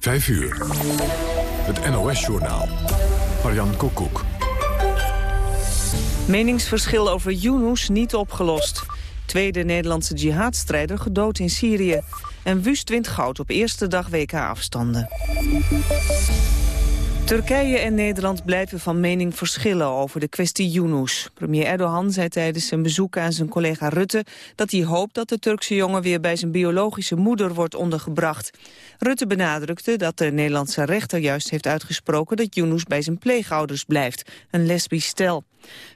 5 uur. Het NOS-journaal. Marian Koekoek. Meningsverschil over Yunus niet opgelost. Tweede Nederlandse jihadstrijder gedood in Syrië. En Wust wint goud op eerste dag WK-afstanden. Turkije en Nederland blijven van mening verschillen over de kwestie Yunus. Premier Erdogan zei tijdens zijn bezoek aan zijn collega Rutte... dat hij hoopt dat de Turkse jongen weer bij zijn biologische moeder wordt ondergebracht. Rutte benadrukte dat de Nederlandse rechter juist heeft uitgesproken... dat Yunus bij zijn pleegouders blijft, een lesbisch stel.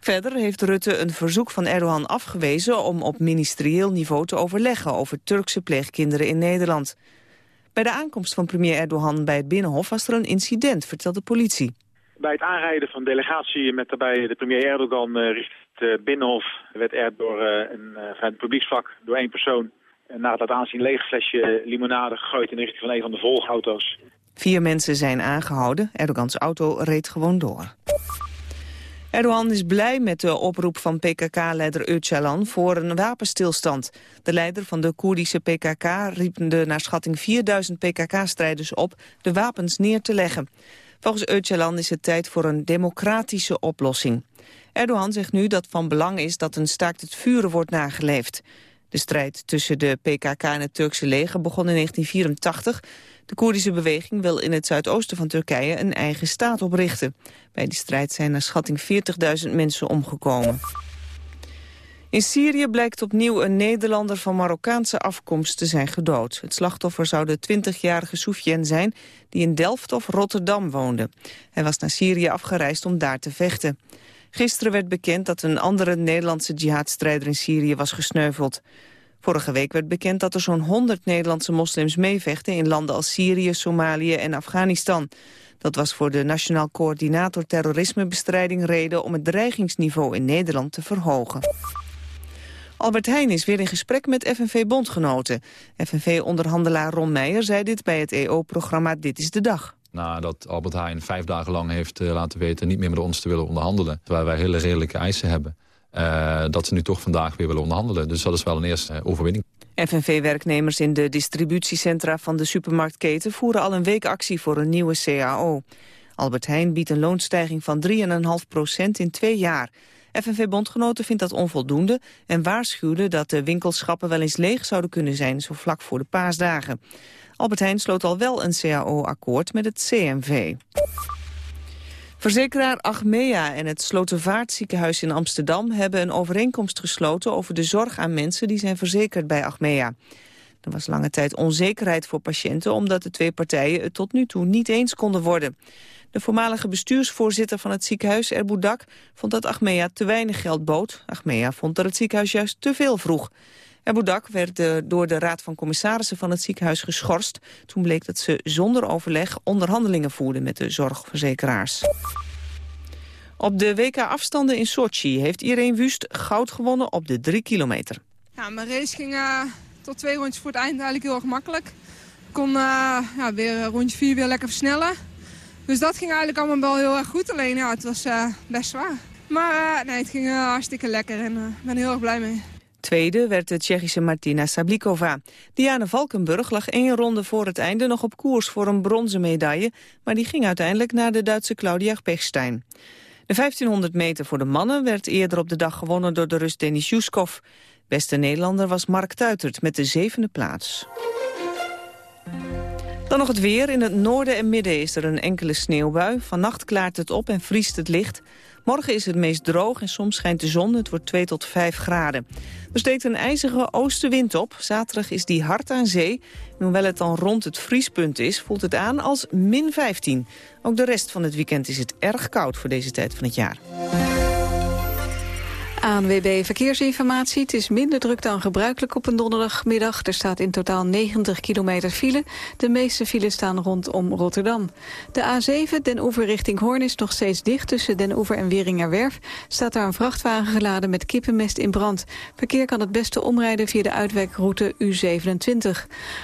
Verder heeft Rutte een verzoek van Erdogan afgewezen... om op ministerieel niveau te overleggen over Turkse pleegkinderen in Nederland. Bij de aankomst van premier Erdogan bij het Binnenhof was er een incident, vertelt de politie. Bij het aanrijden van delegatie met daarbij de premier Erdogan uh, richting het uh, Binnenhof... werd er door uh, een, van het publieksvak door één persoon... na het laten aanzien leeg flesje limonade gegooid in de richting van een van de volgauto's. Vier mensen zijn aangehouden. Erdogans auto reed gewoon door. Erdogan is blij met de oproep van PKK-leider Öcalan voor een wapenstilstand. De leider van de Koerdische PKK riep de naar schatting 4000 PKK-strijders op de wapens neer te leggen. Volgens Öcalan is het tijd voor een democratische oplossing. Erdogan zegt nu dat van belang is dat een staakt het vuren wordt nageleefd. De strijd tussen de PKK en het Turkse leger begon in 1984. De Koerdische beweging wil in het zuidoosten van Turkije een eigen staat oprichten. Bij die strijd zijn naar schatting 40.000 mensen omgekomen. In Syrië blijkt opnieuw een Nederlander van Marokkaanse afkomst te zijn gedood. Het slachtoffer zou de 20-jarige Soufiane zijn die in Delft of Rotterdam woonde. Hij was naar Syrië afgereisd om daar te vechten. Gisteren werd bekend dat een andere Nederlandse jihadstrijder in Syrië was gesneuveld. Vorige week werd bekend dat er zo'n 100 Nederlandse moslims meevechten in landen als Syrië, Somalië en Afghanistan. Dat was voor de Nationaal Coördinator Terrorismebestrijding reden om het dreigingsniveau in Nederland te verhogen. Albert Heijn is weer in gesprek met FNV-bondgenoten. FNV-onderhandelaar Ron Meijer zei dit bij het EO-programma Dit is de Dag. Nadat Albert Heijn vijf dagen lang heeft uh, laten weten niet meer met ons te willen onderhandelen. Terwijl wij hele redelijke eisen hebben. Uh, dat ze nu toch vandaag weer willen onderhandelen. Dus dat is wel een eerste uh, overwinning. FNV-werknemers in de distributiecentra van de supermarktketen voeren al een week actie voor een nieuwe CAO. Albert Heijn biedt een loonstijging van 3,5 procent in twee jaar. FNV-bondgenoten vindt dat onvoldoende en waarschuwde dat de winkelschappen wel eens leeg zouden kunnen zijn, zo vlak voor de paasdagen. Albert Heijn sloot al wel een CAO-akkoord met het CMV. Verzekeraar Achmea en het Slotervaartziekenhuis in Amsterdam hebben een overeenkomst gesloten over de zorg aan mensen die zijn verzekerd bij Achmea. Er was lange tijd onzekerheid voor patiënten omdat de twee partijen het tot nu toe niet eens konden worden. De voormalige bestuursvoorzitter van het ziekenhuis, Erboudak, vond dat Achmea te weinig geld bood. Achmea vond dat het ziekenhuis juist te veel vroeg. Erboudak werd de, door de Raad van Commissarissen van het ziekenhuis geschorst. Toen bleek dat ze zonder overleg onderhandelingen voerden met de zorgverzekeraars. Op de WK-afstanden in Sochi heeft Irene Wust goud gewonnen op de drie kilometer. Ja, mijn race ging uh, tot twee rondjes voor het eind eigenlijk heel erg makkelijk. Ik kon uh, ja, weer rondje vier weer lekker versnellen. Dus dat ging eigenlijk allemaal wel heel erg goed. Alleen ja, het was best zwaar. Maar nee, het ging hartstikke lekker en ik ben heel erg blij mee. Tweede werd de Tsjechische Martina Sablikova. Diana Valkenburg lag één ronde voor het einde nog op koers voor een bronzen medaille, maar die ging uiteindelijk naar de Duitse Claudia Pechstein. De 1500 meter voor de mannen werd eerder op de dag gewonnen door de Rus Denis Juskov. Beste Nederlander was Mark Tuitert met de zevende plaats. Dan nog het weer. In het noorden en midden is er een enkele sneeuwbui. Vannacht klaart het op en vriest het licht. Morgen is het meest droog en soms schijnt de zon. Het wordt 2 tot 5 graden. Er steekt een ijzige oostenwind op. Zaterdag is die hard aan zee. Hoewel het dan rond het vriespunt is, voelt het aan als min 15. Ook de rest van het weekend is het erg koud voor deze tijd van het jaar. ANWB Verkeersinformatie. Het is minder druk dan gebruikelijk op een donderdagmiddag. Er staat in totaal 90 kilometer file. De meeste files staan rondom Rotterdam. De A7, Den Oever richting Hoorn, is nog steeds dicht. Tussen Den Oever en Weringerwerf staat daar een vrachtwagen geladen met kippenmest in brand. Verkeer kan het beste omrijden via de uitwijkroute U27.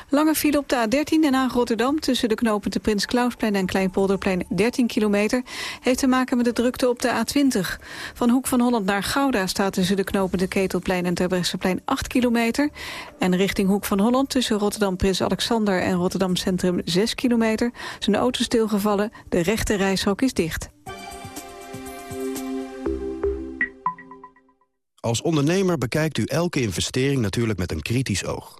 Lange file op de A13 Den Haag Rotterdam... tussen de knopen de Prins Klausplein en Kleinpolderplein 13 kilometer... heeft te maken met de drukte op de A20. Van Hoek van Holland naar Gouda staat tussen de knopende Ketelplein en Terbrechtseplein 8 kilometer. En richting Hoek van Holland tussen Rotterdam Prins Alexander en Rotterdam Centrum 6 kilometer. Zijn auto stilgevallen, de rechte reishok is dicht. Als ondernemer bekijkt u elke investering natuurlijk met een kritisch oog.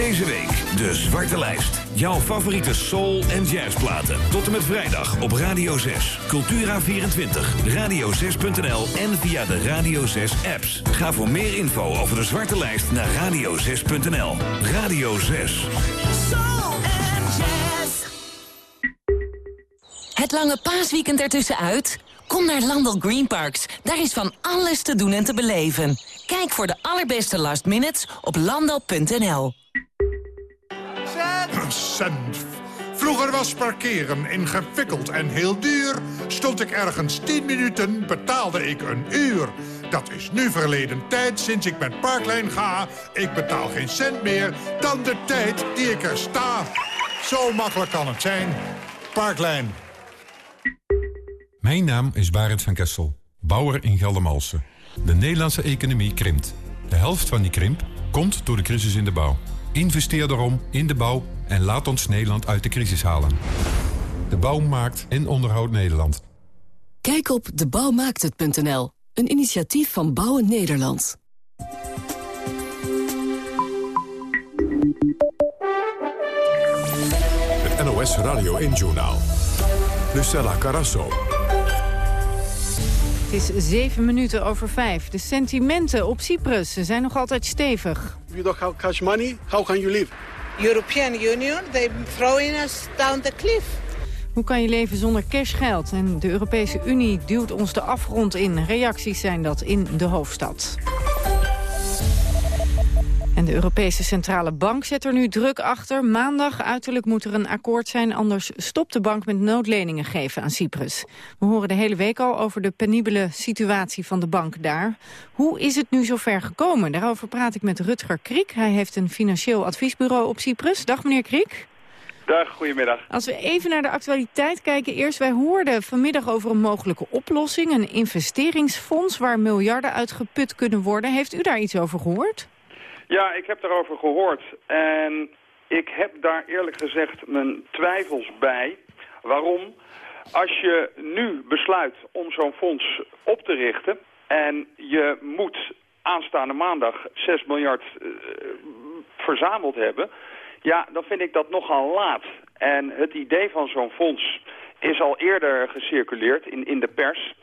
Deze week de Zwarte Lijst. Jouw favoriete soul- en jazzplaten. Tot en met vrijdag op Radio 6. Cultura24, radio6.nl en via de Radio 6 apps. Ga voor meer info over de Zwarte Lijst naar radio6.nl. Radio 6. Soul en jazz. Het lange paasweekend ertussenuit? Kom naar Landel Green Parks. Daar is van alles te doen en te beleven. Kijk voor de allerbeste last minutes op landal.nl. Cent. Vroeger was parkeren ingewikkeld en heel duur. Stond ik ergens 10 minuten, betaalde ik een uur. Dat is nu verleden tijd sinds ik met Parklijn ga. Ik betaal geen cent meer dan de tijd die ik er sta. Zo makkelijk kan het zijn. Parklijn. Mijn naam is Barend van Kessel, bouwer in Geldermalsen. De Nederlandse economie krimpt. De helft van die krimp komt door de crisis in de bouw. Investeer daarom in de bouw en laat ons Nederland uit de crisis halen. De bouw maakt en onderhoudt Nederland. Kijk op debouwmaakthet.nl, een initiatief van Bouwen Nederland. Het NOS Radio 1-journaal. Lucella Carasso. Het is zeven minuten over vijf. De sentimenten op Cyprus zijn nog altijd stevig. If you don't have cash money, how can you live? European Union, they throwing us down the cliff. Hoe kan je leven zonder cashgeld? En de Europese Unie duwt ons de afgrond in. Reacties zijn dat in de hoofdstad. En de Europese Centrale Bank zet er nu druk achter. Maandag uiterlijk moet er een akkoord zijn, anders stopt de bank met noodleningen geven aan Cyprus. We horen de hele week al over de penibele situatie van de bank daar. Hoe is het nu zover gekomen? Daarover praat ik met Rutger Kriek. Hij heeft een financieel adviesbureau op Cyprus. Dag meneer Kriek. Dag, goedemiddag. Als we even naar de actualiteit kijken. Eerst, wij hoorden vanmiddag over een mogelijke oplossing. Een investeringsfonds waar miljarden uit geput kunnen worden. Heeft u daar iets over gehoord? Ja, ik heb daarover gehoord. En ik heb daar eerlijk gezegd mijn twijfels bij. Waarom? Als je nu besluit om zo'n fonds op te richten... en je moet aanstaande maandag 6 miljard uh, verzameld hebben... ja, dan vind ik dat nogal laat. En het idee van zo'n fonds is al eerder gecirculeerd in, in de pers...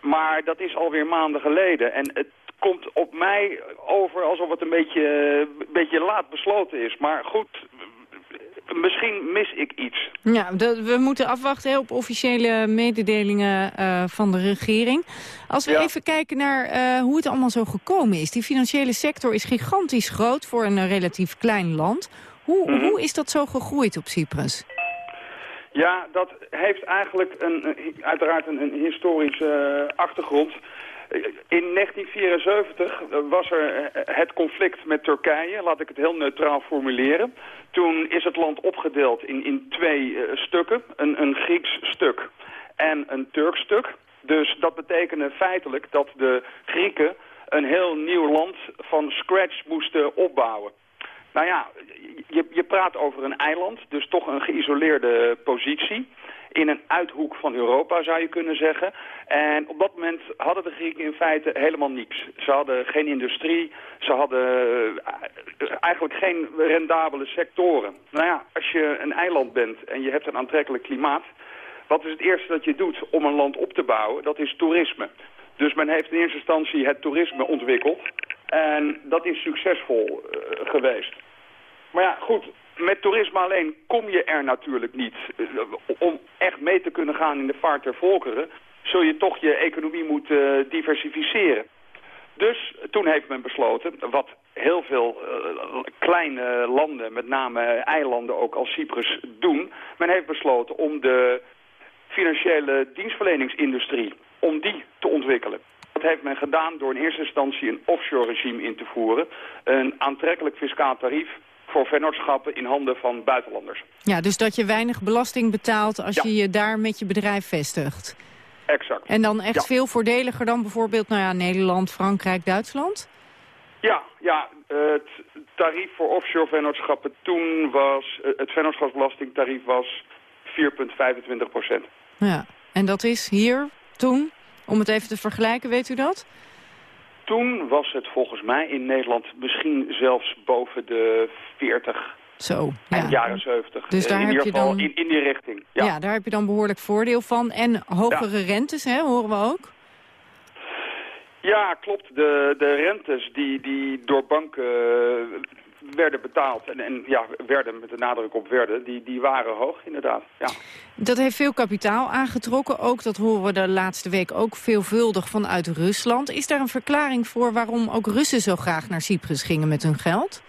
Maar dat is alweer maanden geleden. En het komt op mij over alsof het een beetje, een beetje laat besloten is. Maar goed, misschien mis ik iets. Ja, we moeten afwachten op officiële mededelingen uh, van de regering. Als we Ja. even kijken naar uh, hoe het allemaal zo gekomen is. Die financiële sector is gigantisch groot voor een uh, relatief klein land. Hoe, Mhm. hoe is dat zo gegroeid op Cyprus? Ja, dat heeft eigenlijk een, uiteraard een, historische eh, achtergrond. In 1974 was er eh, het conflict met Turkije, laat ik het heel neutraal formuleren. Toen is het land opgedeeld in, in twee eh, stukken, een, een Grieks stuk en een Turks stuk. Dus dat betekende feitelijk dat de Grieken een heel nieuw land van scratch moesten opbouwen. Nou ja, je, je praat over een eiland, dus toch een geïsoleerde positie. in een uithoek van Europa, zou je kunnen zeggen. En op dat moment hadden de Grieken in feite helemaal niets. Ze hadden geen industrie, ze hadden eh, eigenlijk geen rendabele sectoren. Nou ja, als je een eiland bent en je hebt een aantrekkelijk klimaat... wat is het eerste dat je doet om een land op te bouwen? Dat is toerisme. Dus men heeft in eerste instantie het toerisme ontwikkeld. En dat is succesvol uh, geweest. Maar ja, goed, met toerisme alleen kom je er natuurlijk niet. Uh, om echt mee te kunnen gaan in de vaart der volkeren... zul je toch je economie moeten uh, diversificeren. Dus toen heeft men besloten, wat heel veel uh, kleine landen, met name eilanden ook als Cyprus, doen. Men heeft besloten om de financiële dienstverleningsindustrie, om die te ontwikkelen. Dat heeft men gedaan door in eerste instantie een offshore regime in te voeren. Een aantrekkelijk fiscaal tarief voor vennootschappen in handen van buitenlanders. Ja, dus dat je weinig belasting betaalt als ja. je je daar met je bedrijf vestigt. Exact. En dan echt ja. veel voordeliger dan bijvoorbeeld nou ja, Nederland, Frankrijk, Duitsland? Ja, ja, het tarief voor offshore vennootschappen toen was, het vennootschapsbelastingtarief was 4,25 procent. Ja, en dat is hier toen, om het even te vergelijken, weet u dat? Toen was het volgens mij in Nederland misschien zelfs boven de 40 zo, ja. de jaren 70. Dus daar in ieder geval dan... in, in die richting. Ja. ja. daar heb je dan behoorlijk voordeel van. En hogere ja. rentes, hè, horen we ook? Ja, klopt. De, de rentes die, die door banken werden betaald, en, en ja, werden met de nadruk op werden, die, die waren hoog inderdaad. Ja. Dat heeft veel kapitaal aangetrokken, ook dat horen we de laatste week ook veelvuldig vanuit Rusland. Is daar een verklaring voor waarom ook Russen zo graag naar Cyprus gingen met hun geld?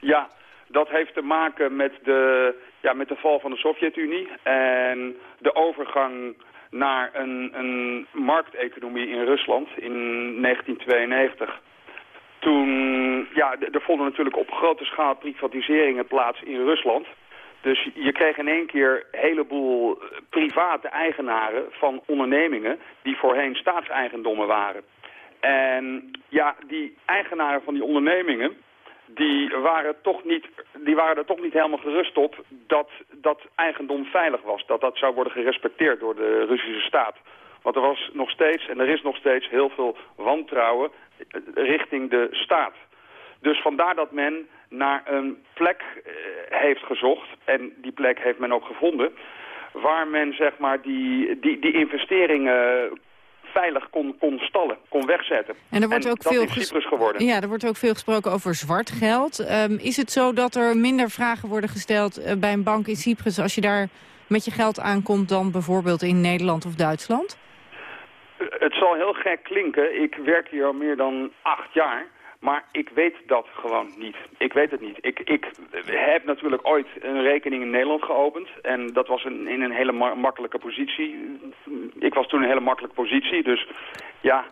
Ja, dat heeft te maken met de, ja, met de val van de Sovjet-Unie en de overgang naar een, een markteconomie in Rusland in 1992. Toen, ja, er vonden natuurlijk op grote schaal privatiseringen plaats in Rusland. Dus je kreeg in één keer een heleboel private eigenaren van ondernemingen die voorheen staatseigendommen waren. En ja, die eigenaren van die ondernemingen, die waren, toch niet, die waren er toch niet helemaal gerust op dat dat eigendom veilig was. Dat dat zou worden gerespecteerd door de Russische staat. Want er was nog steeds, en er is nog steeds, heel veel wantrouwen richting de staat. Dus vandaar dat men naar een plek uh, heeft gezocht, en die plek heeft men ook gevonden, waar men zeg maar die, die, die investeringen veilig kon, kon stallen, kon wegzetten. En er wordt en ook dat veel is Cyprus geworden. Ja, er wordt ook veel gesproken over zwart geld. Um, is het zo dat er minder vragen worden gesteld uh, bij een bank in Cyprus als je daar met je geld aankomt dan bijvoorbeeld in Nederland of Duitsland? Het zal heel gek klinken. Ik werk hier al meer dan acht jaar. Maar ik weet dat gewoon niet. Ik weet het niet. Ik, ik heb natuurlijk ooit een rekening in Nederland geopend. En dat was een, in een hele ma makkelijke positie. Ik was toen in een hele makkelijke positie. Dus ja,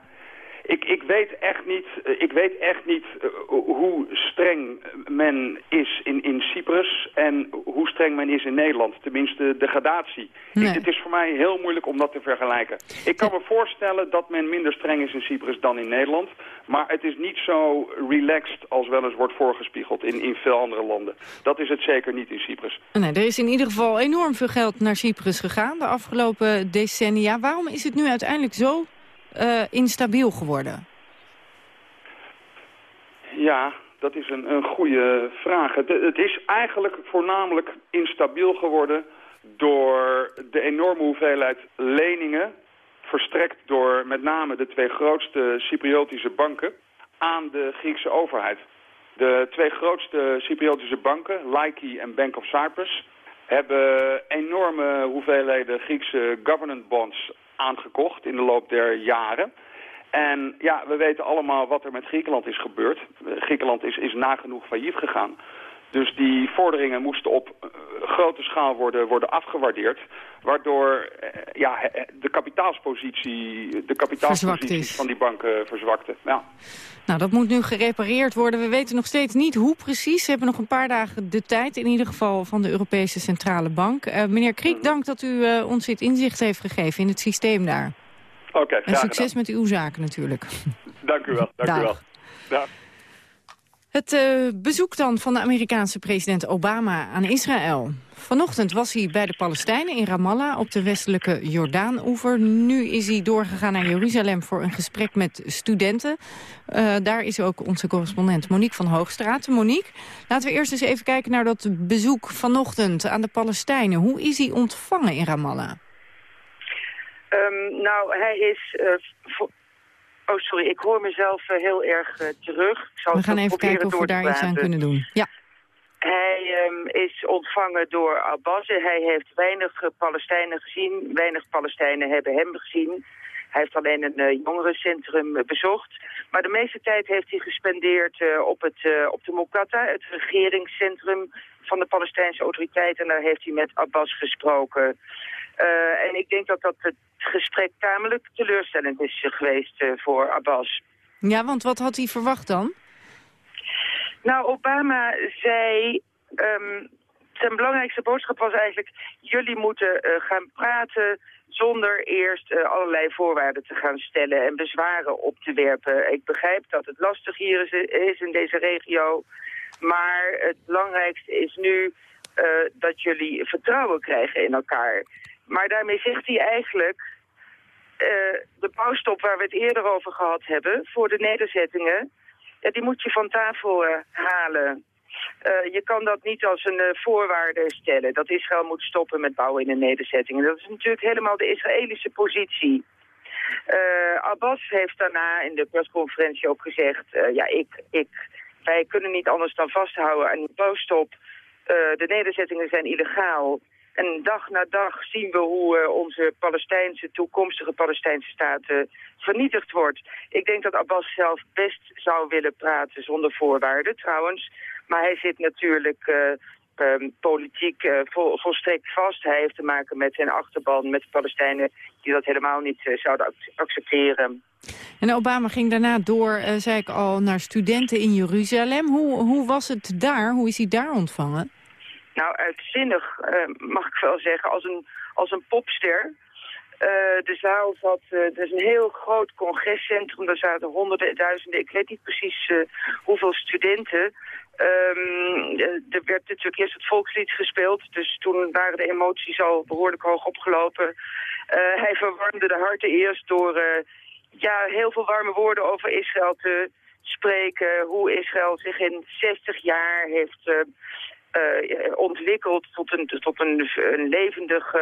ik, ik, weet echt niet, ik weet echt niet uh, hoe streng men is in, in Cyprus en hoe streng men is in Nederland. Tenminste, de gradatie. Nee. Ik, het is voor mij heel moeilijk om dat te vergelijken. Ik kan me voorstellen dat men minder streng is in Cyprus dan in Nederland. Maar het is niet zo relaxed als wel eens wordt voorgespiegeld in, in veel andere landen. Dat is het zeker niet in Cyprus. Nee, er is in ieder geval enorm veel geld naar Cyprus gegaan de afgelopen decennia. Waarom is het nu uiteindelijk zo uh, instabiel geworden? Ja, dat is een, een goede vraag. Het, het, is eigenlijk voornamelijk instabiel geworden door de enorme hoeveelheid leningen... verstrekt door met name de twee grootste Cypriotische banken aan de Griekse overheid. De twee grootste Cypriotische banken, Laiki en Bank of Cyprus... hebben enorme hoeveelheden Griekse government bonds aangekocht in de loop der jaren. En ja, we weten allemaal wat er met Griekenland is gebeurd. Griekenland is, is nagenoeg failliet gegaan. Dus die vorderingen moesten op uh, grote schaal worden, worden afgewaardeerd. Waardoor uh, ja, de kapitaalspositie, de kapitaalspositie van die banken verzwakte. Ja. Nou, dat moet nu gerepareerd worden. We weten nog steeds niet hoe precies. Ze hebben nog een paar dagen de tijd, in ieder geval van de Europese Centrale Bank. Uh, meneer Kriek, dank dat u ons dit inzicht heeft gegeven in het systeem daar. Oké, okay, En succes gedaan. met uw zaken natuurlijk. Dank u wel. Dank Dag. u wel. Dag. Het uh, bezoek dan van de Amerikaanse president Obama aan Israël. Vanochtend was hij bij de Palestijnen in Ramallah op de westelijke Jordaan-oever. Nu is hij doorgegaan naar Jeruzalem voor een gesprek met studenten. Uh, daar is ook onze correspondent Monique van Hoogstraat. Monique, laten we eerst eens even kijken naar dat bezoek vanochtend aan de Palestijnen. Hoe is hij ontvangen in Ramallah? Um, nou, hij is... Uh, oh, sorry, ik hoor mezelf uh, heel erg terug. Ik zal we gaan even kijken of we daar iets aan kunnen doen. Ja. Hij um, is ontvangen door Abbas. Hij heeft weinig uh, Palestijnen gezien. Weinig Palestijnen hebben hem gezien. Hij heeft alleen een jongerencentrum bezocht. Maar de meeste tijd heeft hij gespendeerd op, het, op de Mokatta, het regeringscentrum van de Palestijnse autoriteiten. En daar heeft hij met Abbas gesproken. En ik denk dat dat het gesprek tamelijk teleurstellend is geweest voor Abbas. Ja, want wat had hij verwacht dan? Nou, Obama zei... Um, zijn belangrijkste boodschap was eigenlijk... jullie moeten uh, gaan praten zonder eerst uh, allerlei voorwaarden te gaan stellen... en bezwaren op te werpen. Ik begrijp dat het lastig hier is, is in deze regio... maar het belangrijkste is nu uh, dat jullie vertrouwen krijgen in elkaar. Maar daarmee zegt hij eigenlijk... de bouwstop waar we het eerder over gehad hebben... voor de nederzettingen ja, die moet je van tafel uh, halen. Je kan dat niet als een voorwaarde stellen. Dat Israël moet stoppen met bouwen in de nederzettingen. Dat is natuurlijk helemaal de Israëlische positie. Abbas heeft daarna in de persconferentie ook gezegd... ja, ik, ik, wij kunnen niet anders dan vasthouden aan die bouwstop. de nederzettingen zijn illegaal. En dag na dag zien we hoe uh, onze Palestijnse, toekomstige Palestijnse staat uh, vernietigd wordt. Ik denk dat Abbas zelf best zou willen praten zonder voorwaarden trouwens. Maar hij zit natuurlijk uh, um, politiek vol, volstrekt vast. Hij heeft te maken met zijn achterban, met de Palestijnen die dat helemaal niet zouden accepteren. En Obama ging daarna door, zei ik al, naar studenten in Jeruzalem. Hoe, hoe was het daar? Hoe is hij daar ontvangen? Nou uitzinnig, uh, mag ik wel zeggen, als een, als een popster. De zaal zat, het is een heel groot congrescentrum, daar zaten honderden, duizenden, ik weet niet precies hoeveel studenten. Um, er werd natuurlijk eerst het volkslied gespeeld, dus toen waren de emoties al behoorlijk hoog opgelopen. hij verwarmde de harten eerst door ja, heel veel warme woorden over Israël te spreken. Hoe Israël zich in 60 jaar heeft uh, ontwikkeld tot, een, tot een, levendige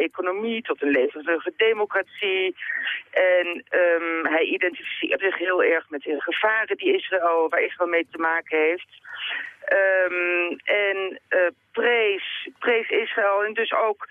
economie, tot een levendige democratie. En um, hij identificeert zich heel erg met de gevaren die Israël, waar Israël mee te maken heeft. Um, en uh, prees, prees Israël en dus ook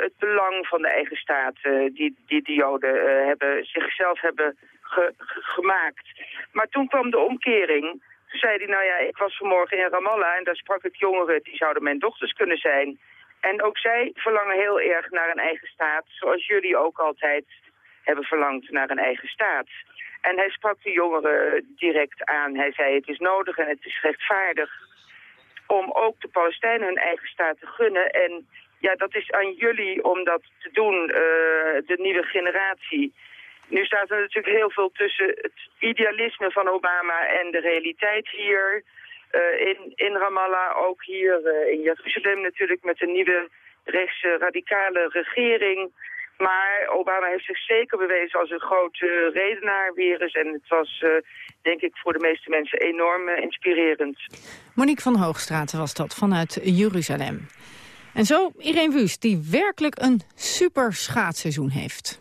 het belang van de eigen staat die, die de Joden hebben, zichzelf hebben ge, gemaakt. Maar toen kwam de omkering toen zei hij, nou ja, ik was vanmorgen in Ramallah en daar sprak ik jongeren, die zouden mijn dochters kunnen zijn. En ook zij verlangen heel erg naar een eigen staat, zoals jullie ook altijd hebben verlangd naar een eigen staat. En hij sprak de jongeren direct aan. Hij zei, het is nodig en het is rechtvaardig om ook de Palestijnen hun eigen staat te gunnen. En ja, dat is aan jullie om dat te doen, uh, de nieuwe generatie. Nu staat er natuurlijk heel veel tussen het idealisme van Obama en de realiteit hier uh, in, in Ramallah. Ook hier uh, in Jeruzalem natuurlijk met een nieuwe rechtse radicale regering. Maar Obama heeft zich zeker bewezen als een grote redenaar weer eens. En het was, uh, denk ik, voor de meeste mensen enorm inspirerend. Monique van Hoogstraat was dat vanuit Jeruzalem. En zo Irene Wust, die werkelijk een super schaatsseizoen heeft.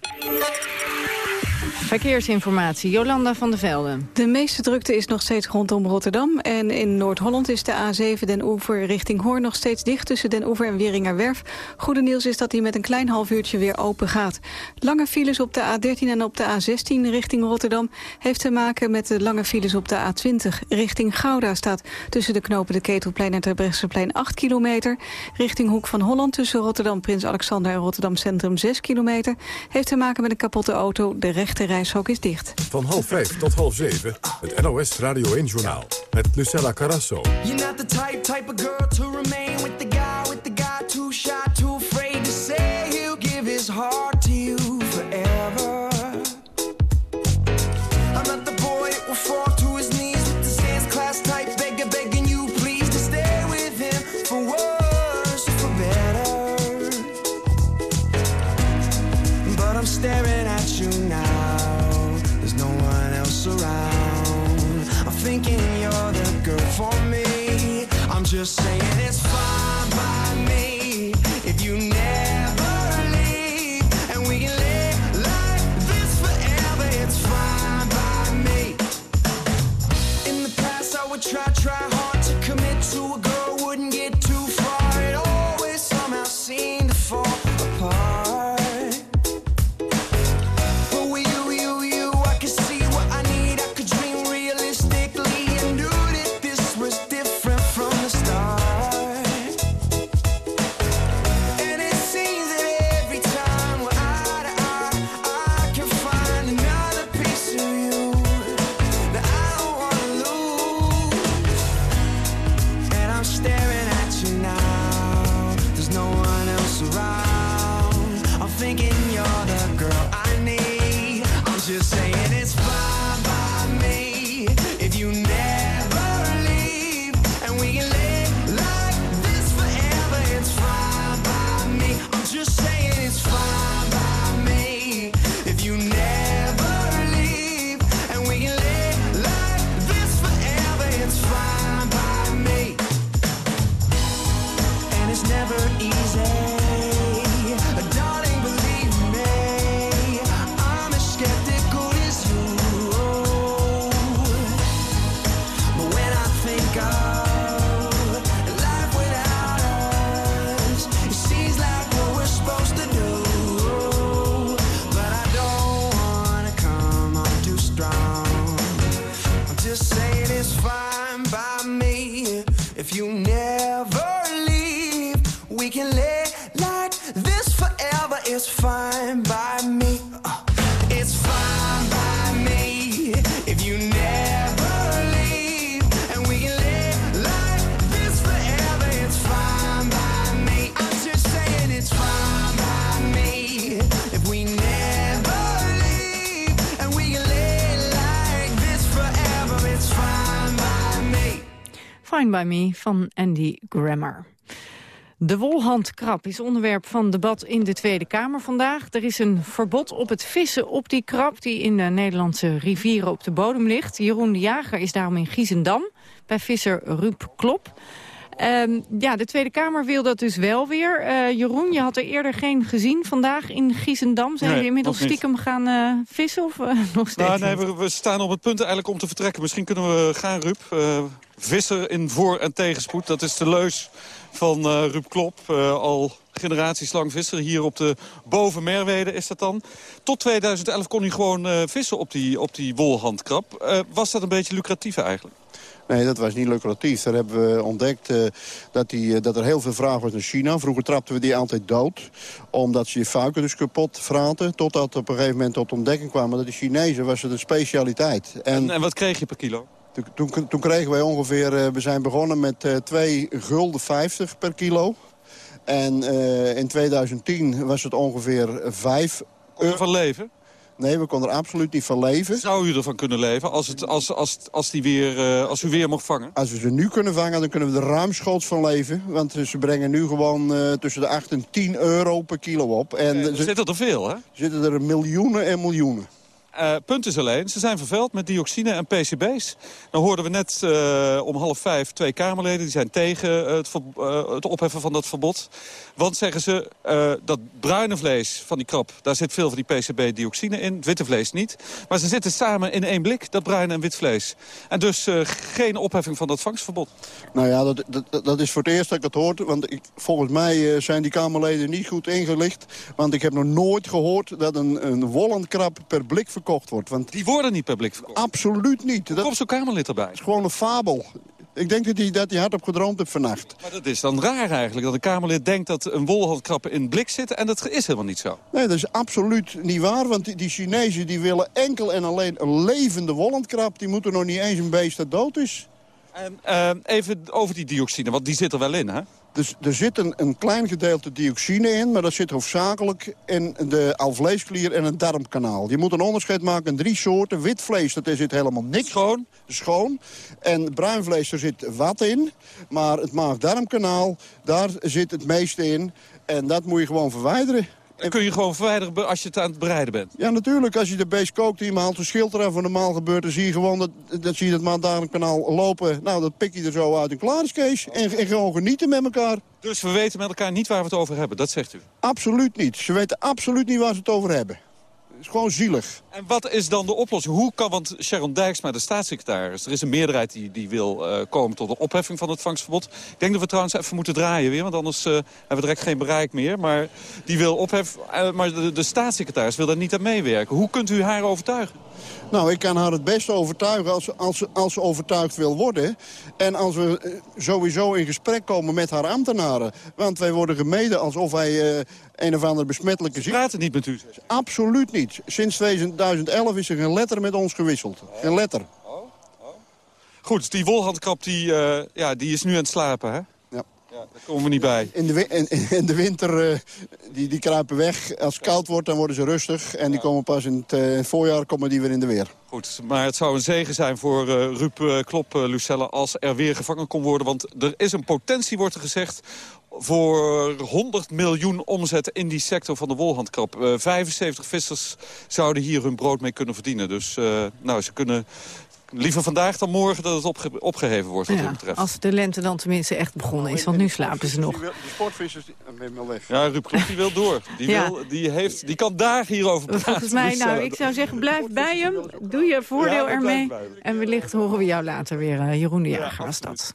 Verkeersinformatie, Jolanda van der Velden. De meeste drukte is nog steeds rondom Rotterdam. En in Noord-Holland is de A7 Den Oever richting Hoorn nog steeds dicht... tussen Den Oever en Weringerwerf. Goede nieuws is dat hij met een klein half uurtje weer open gaat. Lange files op de A13 en op de A16 richting Rotterdam... heeft te maken met de lange files op de A20 richting Gouda staat... tussen de knopen de Ketelplein en Terbrechtseplein 8 kilometer. Richting Hoek van Holland tussen Rotterdam Prins Alexander en Rotterdam Centrum 6 kilometer... heeft te maken met een kapotte auto. De rechte reishok is dicht. Van half vijf tot half zeven, het NOS Radio 1-journaal. Met Lucella Carrasso. You're not the type, type of girl to remain with the guy, with the guy too shy, too afraid to say he'll give his heart just saying it's van Andy Grammer. De wolhandkrab is onderwerp van debat in de Tweede Kamer vandaag. Er is een verbod op het vissen op die krab die in de Nederlandse rivieren op de bodem ligt. Jeroen de Jager is daarom in Giezendam bij visser Ruud Klop. Ehm, ja, de Tweede Kamer wil dat dus wel weer. Eh, Jeroen, je had er eerder geen gezien vandaag in Giezendam. Zijn Nee, jullie inmiddels stiekem gaan eh, vissen of eh, nog steeds Nou, nee, we, we staan op het punt eigenlijk om te vertrekken. Misschien kunnen we gaan. Eh, visser in voor- en tegenspoed. Dat is de leus van Ruud Klop. Al generaties lang visser. Hier op de Bovenmerwede is dat dan. Tot 2011 kon hij gewoon vissen op die, op die wolhandkrab. Was dat een beetje lucratief eigenlijk? Nee, dat was niet lucratief. Daar hebben we ontdekt eh, dat, die, eh, dat er heel veel vraag was naar China. Vroeger trapten we die altijd dood. Omdat ze je fuiken dus kapot vraten. Totdat op een gegeven moment tot ontdekking kwamen dat de Chinezen was het een specialiteit. En, en wat kreeg je per kilo? Toen, toen, toen kregen wij ongeveer, eh, we zijn begonnen met eh 2 gulden 50 per kilo. En in 2010 was het ongeveer 5 euro. van leven? Nee, we konden er absoluut niet van leven. Zou u ervan kunnen leven als, het, als, als, als, die weer, eh, als u weer mocht vangen? Als we ze nu kunnen vangen, dan kunnen we er ruimschoots van leven. Want ze brengen nu gewoon eh, tussen de 8 en 10 euro per kilo op. En er zitten er veel, hè? zitten er miljoenen en miljoenen. Eh, punt is alleen, ze zijn vervuild met dioxine en PCB's. Dan hoorden we net eh, om half vijf twee Kamerleden... die zijn tegen eh, het, het opheffen van dat verbod. Want, zeggen ze, dat bruine vlees van die krab... daar zit veel van die PCB-dioxine in, het witte vlees niet. Maar ze zitten samen in één blik, dat bruine en wit vlees. En dus geen opheffing van dat vangstverbod. Nou ja, dat, dat, dat is voor het eerst dat ik het hoor. Want ik, volgens mij zijn die Kamerleden niet goed ingelicht. Want ik heb nog nooit gehoord dat een, een wollandkrab per blik verkocht wordt. Want die worden niet per blik verkocht? Absoluut niet. Dat Komt zo'n Kamerlid erbij? is gewoon een fabel. Ik denk dat hij dat hij hard op gedroomd heeft vannacht. Maar dat is dan raar eigenlijk, dat een Kamerlid denkt dat een wolhandkrab in blik zit... en dat is helemaal niet zo. Nee, dat is absoluut niet waar. Want die, die Chinezen die willen enkel en alleen een levende wollandkrab. Die moeten nog niet eens een beest dat dood is. En eh, even over die dioxine, want die zit er wel in, hè? Dus er zit een, een klein gedeelte dioxine in, maar dat zit hoofdzakelijk in de alvleesklier en het darmkanaal. Je moet een onderscheid maken in drie soorten. Wit vlees, dat er zit helemaal niks. Schoon? Schoon. En bruin vlees, daar zit wat in. Maar het maag-darmkanaal, daar zit het meeste in. En dat moet je gewoon verwijderen. Dan kun je gewoon verwijderen als je het aan het bereiden bent. Ja, natuurlijk. Als je de beest kookt, die haalt een schild eraf van normaal gebeurt... dan zie je gewoon dat, dat, zie je dat maandagelijk kanaal lopen. Nou, dat pik je er zo uit en klaar is, Kees. En, en gewoon genieten met elkaar. Dus we weten met elkaar niet waar we het over hebben, dat zegt u? Absoluut niet. Ze weten absoluut niet waar ze het over hebben. Het is gewoon zielig. En wat is dan de oplossing? Hoe kan, want Sharon Dijksma, de staatssecretaris... er is een meerderheid die, die wil uh, komen tot een opheffing van het vangstverbod. Ik denk dat we trouwens even moeten draaien weer... want anders uh, hebben we direct geen bereik meer. Maar die wil opheffen. Uh, maar de, de staatssecretaris wil daar niet aan meewerken. Hoe kunt u haar overtuigen? Nou, ik kan haar het beste overtuigen als, als, als ze overtuigd wil worden. En als we sowieso in gesprek komen met haar ambtenaren. Want wij worden gemeden alsof wij uh, een of andere besmettelijke ziekte... praten niet met u? Absoluut niet. Sinds 2011 is er geen letter met ons gewisseld. Geen letter. Goed, die wolhandkrab die, uh, ja, die is nu aan het slapen, hè? Ja. Daar komen we niet bij. In de, in, in de winter, uh, die, die kruipen weg. Als het koud wordt, dan worden ze rustig. En die komen pas in het, uh, in het voorjaar komen die weer in de weer. Goed, maar het zou een zegen zijn voor uh, Ruud Klop, Lucelle, als er weer gevangen kon worden. Want er is een potentie, wordt er gezegd, voor 100 miljoen omzet in die sector van de wolhandkrab. Uh, 75 vissers zouden hier hun brood mee kunnen verdienen. Dus uh, nou, ze kunnen liever vandaag dan morgen dat het opge opgeheven wordt wat ja, dit betreft. Als de lente dan tenminste echt begonnen is, want nu slapen ze nog. De sportvissers, die, ben wel weg. Ja, Ruud die wil door. Die, Ja. wil, die, heeft, die kan dagen hierover praten. Volgens mij, nou, Dus, ik zou zeggen, blijf bij hem. Doe je voordeel Ja, ermee. En wellicht horen we jou later weer. eh, Jeroen de Jager was dat.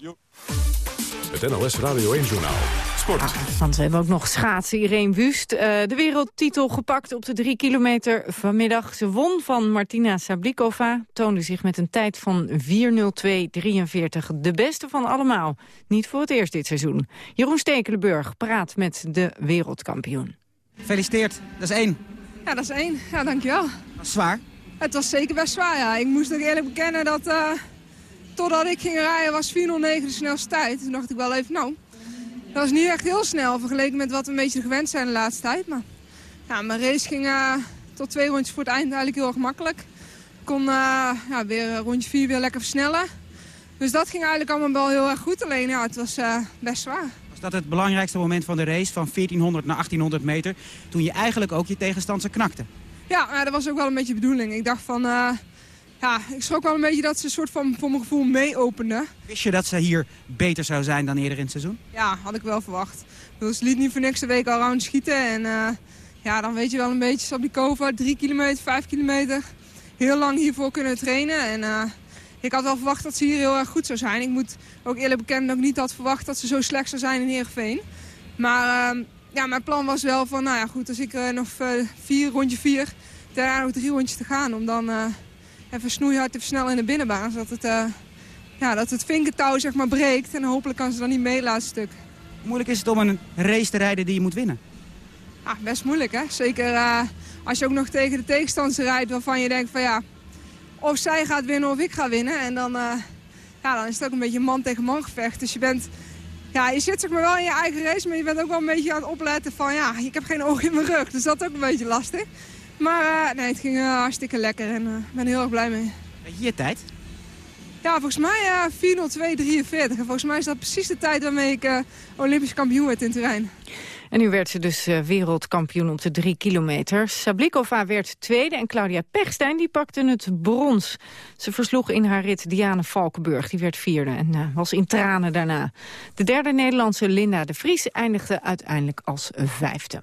Het NOS Radio 1-journaal. Sport. Want we hebben ook nog schaatsen. Irene Wust, eh, de wereldtitel gepakt op de drie kilometer vanmiddag. Ze won van Martina Sablikova. Toonde zich met een tijd van 4.02.43. De beste van allemaal. Niet voor het eerst dit seizoen. Jeroen Stekelenburg praat met de wereldkampioen. Gefeliciteerd, dat is één. Ja, dat is één. Ja, dankjewel. Dat is zwaar. Het was zeker best zwaar, ja. Ik moest ook eerlijk bekennen dat... eh, totdat ik ging rijden was 4.09 de snelste tijd. Toen dacht ik wel even, nou... Dat was niet echt heel snel vergeleken met wat we een beetje gewend zijn de laatste tijd. Maar ja, mijn race ging eh, tot twee rondjes voor het eind eigenlijk heel erg makkelijk. Ik kon uh, ja, weer eh, rondje vier weer lekker versnellen. Dus dat ging eigenlijk allemaal wel heel erg goed. Alleen ja, het was uh, best zwaar. Was dat het belangrijkste moment van de race, van 1400 naar 1800 meter... toen je eigenlijk ook je tegenstander knakte? Ja, ja, dat was ook wel een beetje de bedoeling. Ik dacht van... Ja, ik schrok wel een beetje dat ze een soort van, voor mijn gevoel, mee opende. Wist je dat ze hier beter zou zijn dan eerder in het seizoen? Ja, had ik wel verwacht. Dus ze liet niet voor niks de week al round schieten. En uh, ja, dan weet je wel een beetje, Sablikova, drie kilometer, vijf kilometer. Heel lang hiervoor kunnen trainen. En uh, ik had wel verwacht dat ze hier heel erg goed zou zijn. Ik moet ook eerlijk bekennen dat ik niet had verwacht dat ze zo slecht zou zijn in Heerenveen. Maar uh, ja, mijn plan was wel van, nou ja goed, als ik uh, nog vier, rondje vier, daarna nog drie rondjes te gaan. Om dan even snoeihard te versnellen in de binnenbaan. Zodat het, uh, ja, dat het vinkentouw zeg maar breekt. En hopelijk kan ze dan niet mee, laatste stuk. Moeilijk is het om een race te rijden die je moet winnen? Ah, best moeilijk, hè. Zeker uh, als je ook nog tegen de tegenstander rijdt waarvan je denkt van ja... of zij gaat winnen of ik ga winnen. En dan, uh, ja, dan is het ook een beetje man tegen man gevecht. Dus je bent... Ja, je zit zeg maar wel in je eigen race, maar je bent ook wel een beetje aan het opletten van ja, ik heb geen oog in mijn rug. Dus dat is ook een beetje lastig. Maar uh, nee, het ging uh, hartstikke lekker en ik ben heel erg blij mee. Weet je je tijd? Ja, volgens mij uh, 4.02.43. En volgens mij is dat precies de tijd waarmee ik Olympisch kampioen werd in Turijn. En nu werd ze dus uh, wereldkampioen op de drie kilometer. Sablikova werd tweede en Claudia Pechstein die pakte het brons. Ze versloeg in haar rit Diane Valkenburg, die werd vierde en uh, was in tranen daarna. De derde Nederlandse Linda de Vries eindigde uiteindelijk als vijfde.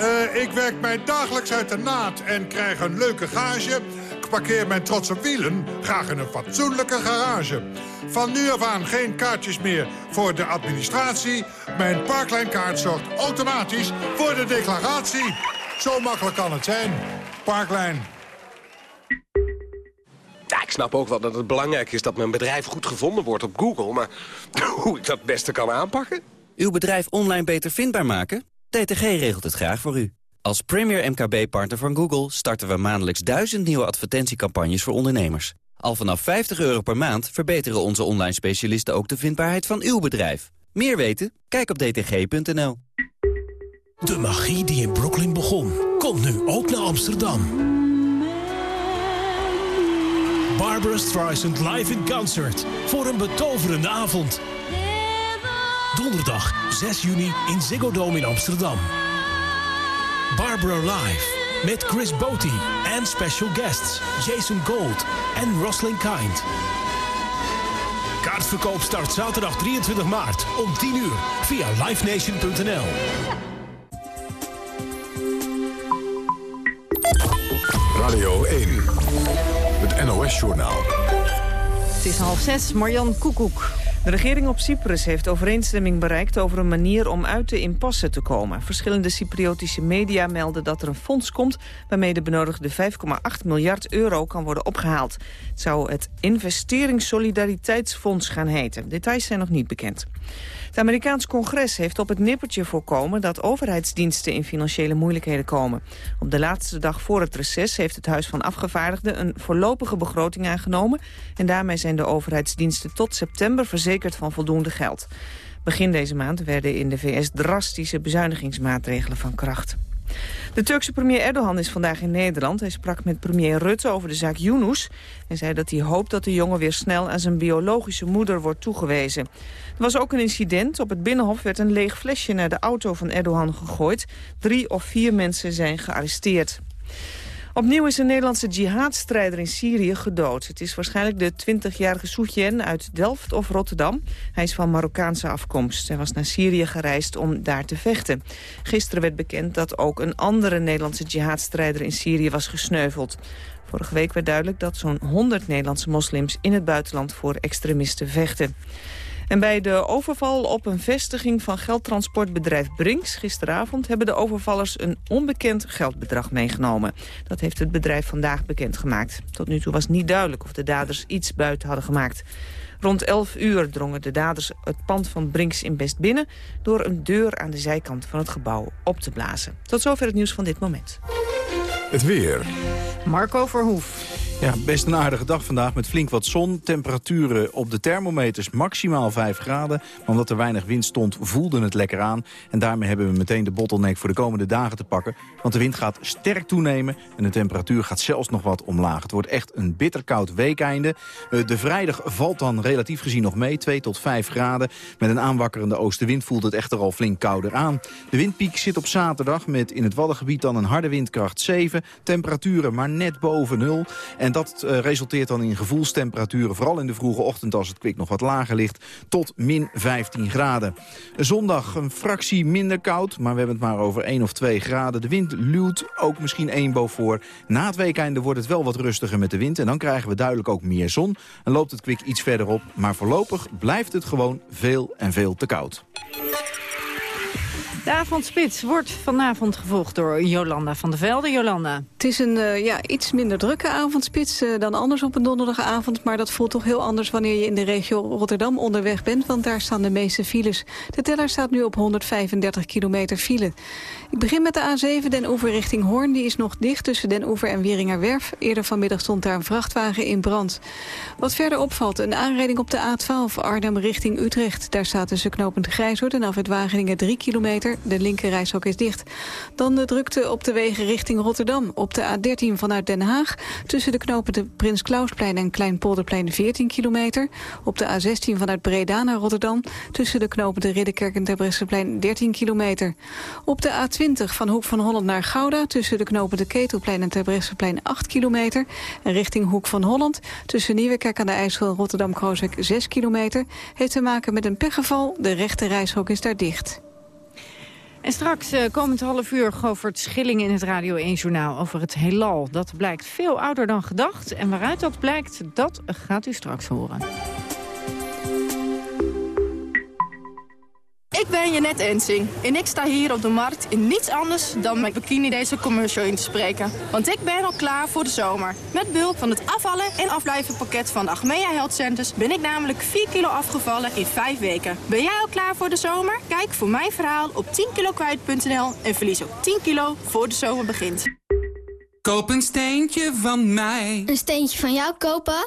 uh, Ik werk mij dagelijks uit de naad en krijg een leuke gage. Ik parkeer mijn trotse wielen graag in een fatsoenlijke garage. Van nu af aan geen kaartjes meer voor de administratie. Mijn Parklijnkaart zorgt automatisch voor de declaratie. Zo makkelijk kan het zijn. Parklijn. Ja, ik snap ook wel dat het belangrijk is dat mijn bedrijf goed gevonden wordt op Google. Maar hoe ik dat het beste kan aanpakken? Uw bedrijf online beter vindbaar maken? DTG regelt het graag voor u. Als premier MKB-partner van Google starten we maandelijks duizend nieuwe advertentiecampagnes voor ondernemers. Al vanaf 50 euro per maand verbeteren onze online specialisten ook de vindbaarheid van uw bedrijf. Meer weten? Kijk op dtg.nl. De magie die in Brooklyn begon, komt nu ook naar Amsterdam. Barbara Streisand live in concert voor een betoverende avond. Donderdag 6 juni in Ziggo Dome in Amsterdam. Barbara live met Chris Boti en special guests Jason Gold en Roslyn Kind. Kaartverkoop start zaterdag 23 maart om 10 uur via livenation.nl. Radio 1, het NOS-journaal. Het is half zes, Marjan Koekoek. De regering op Cyprus heeft overeenstemming bereikt over een manier om uit de impasse te komen. Verschillende Cypriotische media melden dat er een fonds komt waarmee de benodigde 5,8 miljard euro kan worden opgehaald. Het zou het Investeringssolidariteitsfonds gaan heten. Details zijn nog niet bekend. Het Amerikaans congres heeft op het nippertje voorkomen dat overheidsdiensten in financiële moeilijkheden komen. Op de laatste dag voor het reces heeft het Huis van Afgevaardigden een voorlopige begroting aangenomen. En daarmee zijn de overheidsdiensten tot september verzekerd van voldoende geld. Begin deze maand werden in de VS drastische bezuinigingsmaatregelen van kracht. De Turkse premier Erdogan is vandaag in Nederland. Hij sprak met premier Rutte over de zaak Yunus... en zei dat hij hoopt dat de jongen weer snel aan zijn biologische moeder wordt toegewezen. Er was ook een incident. Op het Binnenhof werd een leeg flesje naar de auto van Erdogan gegooid. Drie of vier mensen zijn gearresteerd. Opnieuw is een Nederlandse jihadstrijder in Syrië gedood. Het is waarschijnlijk de 20-jarige Soutjen uit Delft of Rotterdam. Hij is van Marokkaanse afkomst. Hij was naar Syrië gereisd om daar te vechten. Gisteren werd bekend dat ook een andere Nederlandse jihadstrijder in Syrië was gesneuveld. Vorige week werd duidelijk dat zo'n 100 Nederlandse moslims in het buitenland voor extremisten vechten. En bij de overval op een vestiging van geldtransportbedrijf Brinks gisteravond hebben de overvallers een onbekend geldbedrag meegenomen. Dat heeft het bedrijf vandaag bekendgemaakt. Tot nu toe was niet duidelijk of de daders iets buiten hadden gemaakt. Rond 11 uur drongen de daders het pand van Brinks in Best binnen... door een deur aan de zijkant van het gebouw op te blazen. Tot zover het nieuws van dit moment. Het weer. Marco Verhoef. Ja, best een aardige dag vandaag met flink wat zon. Temperaturen op de thermometers maximaal 5 graden. Maar omdat er weinig wind stond, voelde het lekker aan. En daarmee hebben we meteen de bottleneck voor de komende dagen te pakken. Want de wind gaat sterk toenemen en de temperatuur gaat zelfs nog wat omlaag. Het wordt echt een bitterkoud weekeinde. Eh, De vrijdag valt dan relatief gezien nog mee, 2 tot 5 graden. Met een aanwakkerende oostenwind voelt het echter al flink kouder aan. De windpiek zit op zaterdag met in het Waddengebied dan een harde windkracht 7. Temperaturen maar net boven nul. En dat eh, resulteert dan in gevoelstemperaturen, vooral in de vroege ochtend als het kwik nog wat lager ligt, tot min 15 graden. Zondag een fractie minder koud, maar we hebben het maar over 1 of 2 graden. De wind luwt ook misschien één voor. Na het weekende wordt het wel wat rustiger met de wind en dan krijgen we duidelijk ook meer zon. En loopt het kwik iets verder op, maar voorlopig blijft het gewoon veel en veel te koud. De avondspits wordt vanavond gevolgd door Jolanda van der Velde. Jolanda. Het is een eh, ja, iets minder drukke avondspits eh, dan anders op een donderdagavond. Maar dat voelt toch heel anders wanneer je in de regio Rotterdam onderweg bent. Want daar staan de meeste files. De teller staat nu op 135 kilometer file. Ik begin met de A7 Den Oever richting Hoorn. Die is nog dicht tussen Den Oever en Wieringerwerf. Eerder vanmiddag stond daar een vrachtwagen in brand. Wat verder opvalt, een aanrijding op de A12 Arnhem richting Utrecht. Daar staat tussen knopend Grijshoort en af het Wageningen 3 kilometer. De linkerrijstrook is dicht. Dan de drukte op de wegen richting Rotterdam. Op de A13 vanuit Den Haag. Tussen de knopen de Prins Klausplein en Kleinpolderplein 14 kilometer. Op de A16 vanuit Breda naar Rotterdam. Tussen de knopen de Ridderkerk en Terbrechtseplein 13 kilometer. Op de A20 van Hoek van Holland naar Gouda. Tussen de knopen de Ketelplein en Terbrechtseplein 8 kilometer. En richting Hoek van Holland. Tussen Nieuwekerk aan de IJssel Rotterdam-Krooswijk 6 kilometer. Heeft te maken met een pechgeval. De rechte reishok is daar dicht. En straks, uh, komend half uur, Govert Schilling in het Radio 1-journaal over het heelal. Dat blijkt veel ouder dan gedacht. En waaruit dat blijkt, dat gaat u straks horen. Ik ben Janet Ensing en ik sta hier op de markt in niets anders dan mijn bikini deze commercial in te spreken. Want ik ben al klaar voor de zomer. Met behulp van het afvallen en afblijven pakket van de Achmea Health Centers ben ik namelijk 4 kilo afgevallen in 5 weken. Ben jij al klaar voor de zomer? Kijk voor mijn verhaal op 10kilokwijt.nl en verlies ook 10 kilo voor de zomer begint. Koop een steentje van mij. Een steentje van jou kopen?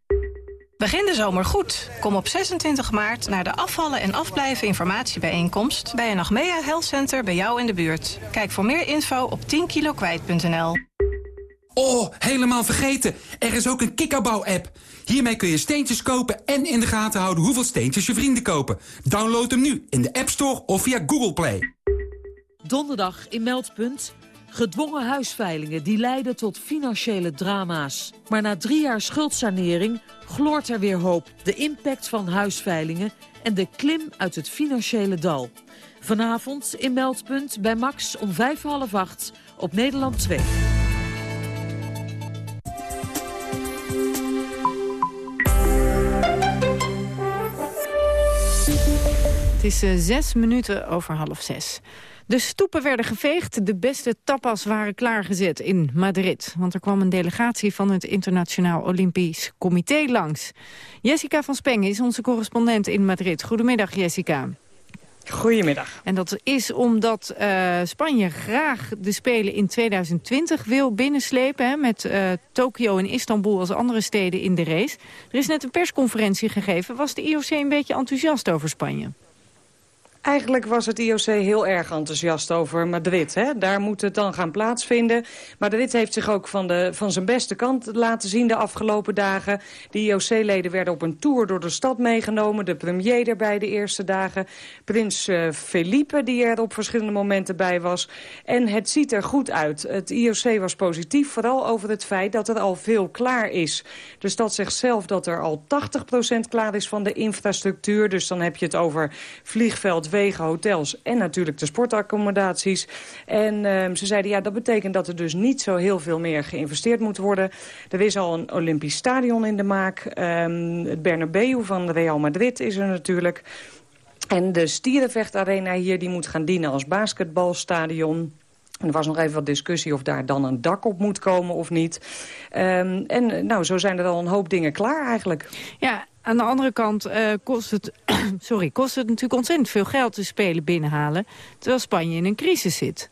Begin de zomer goed. Kom op 26 maart naar de afvallen en afblijven informatiebijeenkomst... bij een Achmea Health Center bij jou in de buurt. Kijk voor meer info op 10kilokwijt.nl. Oh, helemaal vergeten. Er is ook een kikkerbouw-app. Hiermee kun je steentjes kopen en in de gaten houden hoeveel steentjes je vrienden kopen. Download hem nu in de App Store of via Google Play. Donderdag in Meldpunt. Gedwongen huisveilingen die leiden tot financiële drama's. Maar na drie jaar schuldsanering gloort er weer hoop. De impact van huisveilingen en de klim uit het financiële dal. Vanavond in Meldpunt bij Max om vijf half acht op Nederland 2. Het is eh, zes minuten over half zes. De stoepen werden geveegd, de beste tapas waren klaargezet in Madrid. Want er kwam een delegatie van het Internationaal Olympisch Comité langs. Jessica van Spengen is onze correspondent in Madrid. Goedemiddag, Jessica. Goedemiddag. En dat is omdat uh, Spanje graag de Spelen in 2020 wil binnenslepen... Hè, met uh, Tokio en Istanbul als andere steden in de race. Er is net een persconferentie gegeven. Was de IOC een beetje enthousiast over Spanje? Eigenlijk was het IOC heel erg enthousiast over Madrid. Hè? Daar moet het dan gaan plaatsvinden. Madrid heeft zich ook van, de, van zijn beste kant laten zien de afgelopen dagen. De IOC-leden werden op een tour door de stad meegenomen. De premier erbij de eerste dagen. Prins uh, Felipe die er op verschillende momenten bij was. En het ziet er goed uit. Het IOC was positief, vooral over het feit dat er al veel klaar is. De stad zegt zelf dat er al 80% klaar is van de infrastructuur. Dus dan heb je het over vliegveld wegen, hotels en natuurlijk de sportaccommodaties. En uh, ze zeiden, ja, dat betekent dat er dus niet zo heel veel meer geïnvesteerd moet worden. Er is al een Olympisch stadion in de maak. Um, het Bernabeu van Real Madrid is er natuurlijk. En de Stierenvechtarena hier die moet gaan dienen als basketbalstadion. Er was nog even wat discussie of daar dan een dak op moet komen of niet. Um, en nou, zo zijn er al een hoop dingen klaar eigenlijk. Ja, aan de andere kant uh, kost, het, sorry, kost het natuurlijk ontzettend veel geld te spelen binnenhalen... terwijl Spanje in een crisis zit.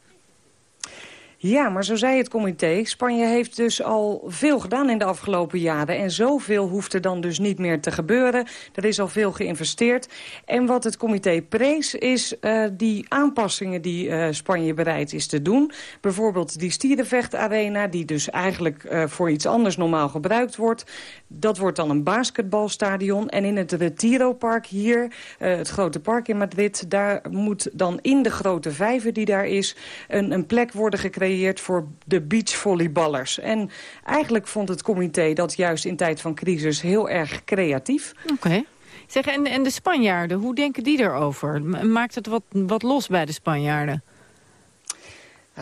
Ja, maar zo zei het comité. Spanje heeft dus al veel gedaan in de afgelopen jaren. En zoveel hoeft er dan dus niet meer te gebeuren. Er is al veel geïnvesteerd. En wat het comité prees is uh, die aanpassingen die uh, Spanje bereid is te doen. Bijvoorbeeld die stierenvechtarena, die dus eigenlijk uh, voor iets anders normaal gebruikt wordt. Dat wordt dan een basketbalstadion. En in het Retiro-park hier, het grote park in Madrid... daar moet dan in de grote vijver die daar is... een, een plek worden gecreëerd voor de beachvolleyballers. En eigenlijk vond het comité dat juist in tijd van crisis heel erg creatief. Oké. Zeg, en, en de Spanjaarden, hoe denken die erover? Maakt het wat, wat los bij de Spanjaarden?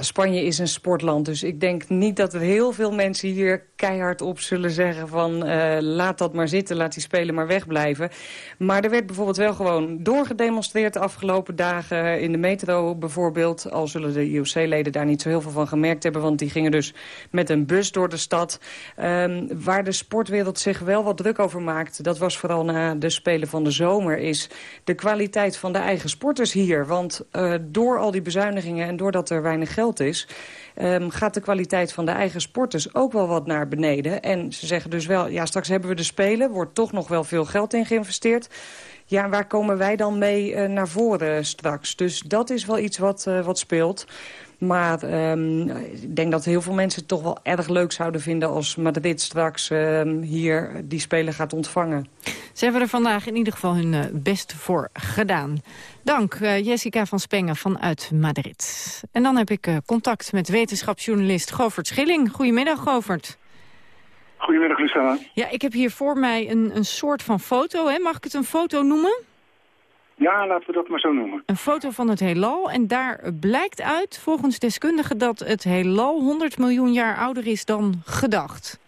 Spanje is een sportland, dus ik denk niet dat er heel veel mensen hier keihard op zullen zeggen van uh, laat dat maar zitten, laat die spelen maar wegblijven. Maar er werd bijvoorbeeld wel gewoon doorgedemonstreerd de afgelopen dagen in de metro bijvoorbeeld. Al zullen de IOC-leden daar niet zo heel veel van gemerkt hebben, want die gingen dus met een bus door de stad. Um, waar de sportwereld zich wel wat druk over maakt, dat was vooral na de Spelen van de zomer, is de kwaliteit van de eigen sporters hier. Want uh, door al die bezuinigingen en doordat er weinig geld is... Um, gaat de kwaliteit van de eigen sporters ook wel wat naar beneden. En ze zeggen dus wel, ja, straks hebben we de Spelen... wordt toch nog wel veel geld in geïnvesteerd. Ja, waar komen wij dan mee uh, naar voren straks? Dus dat is wel iets wat, uh, wat speelt. Maar um, ik denk dat heel veel mensen het toch wel erg leuk zouden vinden... als Madrid straks um, hier die Spelen gaat ontvangen. Ze hebben er vandaag in ieder geval hun uh, best voor gedaan. Dank, uh, Jessica van Spengen vanuit Madrid. En dan heb ik uh, contact met wetenschapsjournalist Govert Schilling. Goedemiddag, Govert. Goedemiddag, Luciana. Ja, ik heb hier voor mij een, een soort van foto. Hè? Mag ik het een foto noemen? Ja, laten we dat maar zo noemen. Een foto van het heelal. En daar blijkt uit, volgens deskundigen, dat het heelal 100 miljoen jaar ouder is dan gedacht.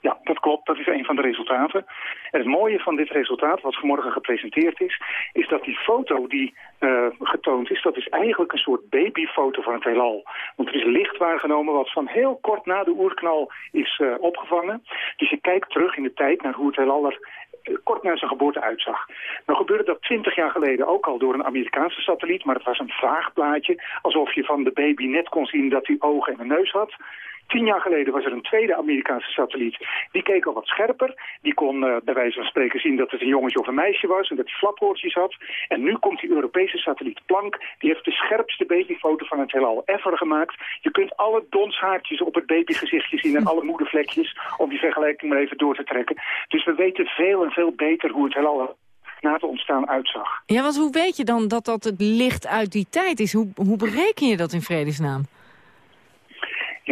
Ja, dat klopt. Dat is een van de resultaten. En het mooie van dit resultaat, wat vanmorgen gepresenteerd is... is dat die foto die uh, getoond is, dat is eigenlijk een soort babyfoto van het heelal. Want er is licht waargenomen wat van heel kort na de oerknal is uh, opgevangen. Dus je kijkt terug in de tijd naar hoe het heelal er kort na zijn geboorte uitzag. Nou gebeurde dat twintig jaar geleden ook al door een Amerikaanse satelliet... maar het was een vaag plaatje, alsof je van de baby net kon zien dat hij ogen en een neus had... Tien jaar geleden was er een tweede Amerikaanse satelliet. Die keek al wat scherper. Die kon uh, bij wijze van spreken zien dat het een jongetje of een meisje was... en dat hij flaphoortjes had. En nu komt die Europese satelliet Planck. Die heeft de scherpste babyfoto van het heelal ever gemaakt. Je kunt alle donshaartjes op het babygezichtje zien... en alle moedervlekjes, om die vergelijking maar even door te trekken. Dus we weten veel en veel beter hoe het heelal na het ontstaan uitzag. Ja, want hoe weet je dan dat dat het licht uit die tijd is? Hoe, hoe bereken je dat in vredesnaam?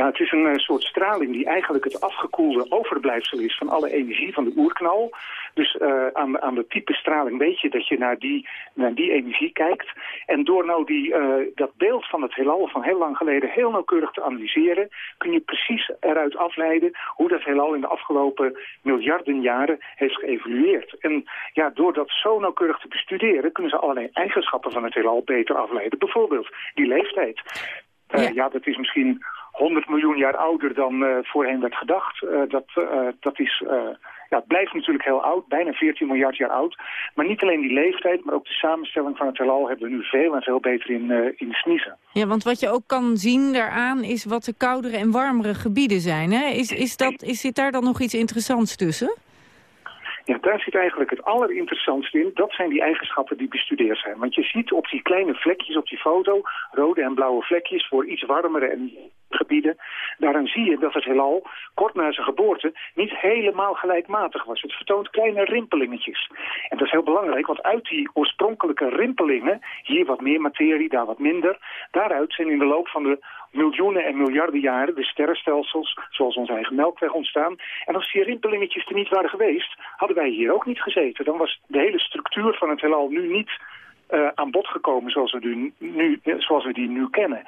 Ja, het is een uh, soort straling die eigenlijk het afgekoelde overblijfsel is van alle energie van de oerknal. Dus uh, aan, aan de type straling weet je dat je naar die, naar die energie kijkt. En door nou die, uh, dat beeld van het heelal van heel lang geleden heel nauwkeurig te analyseren... kun je precies eruit afleiden hoe dat heelal in de afgelopen miljarden jaren heeft geëvolueerd. En ja, door dat zo nauwkeurig te bestuderen kunnen ze allerlei eigenschappen van het heelal beter afleiden. Bijvoorbeeld die leeftijd. Uh, ja. ja, dat is misschien 100 miljoen jaar ouder dan uh, voorheen werd gedacht. Uh, dat, uh, dat is, ja, het blijft natuurlijk heel oud, bijna 14 miljard jaar oud. Maar niet alleen die leeftijd, maar ook de samenstelling van het heelal hebben we nu veel en veel beter in, in sniezen. Ja, want wat je ook kan zien daaraan is wat de koudere en warmere gebieden zijn. Hè? Is, is dat, is, zit daar dan nog iets interessants tussen? Ja, daar zit eigenlijk het allerinteressantste in. Dat zijn die eigenschappen die bestudeerd zijn. Want je ziet op die kleine vlekjes op die foto, rode en blauwe vlekjes voor iets warmere en gebieden. Daaraan zie je dat het heelal kort na zijn geboorte niet helemaal gelijkmatig was. Het vertoont kleine rimpelingetjes. En dat is heel belangrijk, want uit die oorspronkelijke rimpelingen, hier wat meer materie, daar wat minder, daaruit zijn in de loop van de miljoenen en miljarden jaren de sterrenstelsels, zoals onze eigen melkweg, ontstaan. En als die rimpelingetjes er niet waren geweest, hadden wij hier ook niet gezeten. Dan was de hele structuur van het heelal nu niet uh, aan bod gekomen zoals we, die nu, zoals we die nu kennen.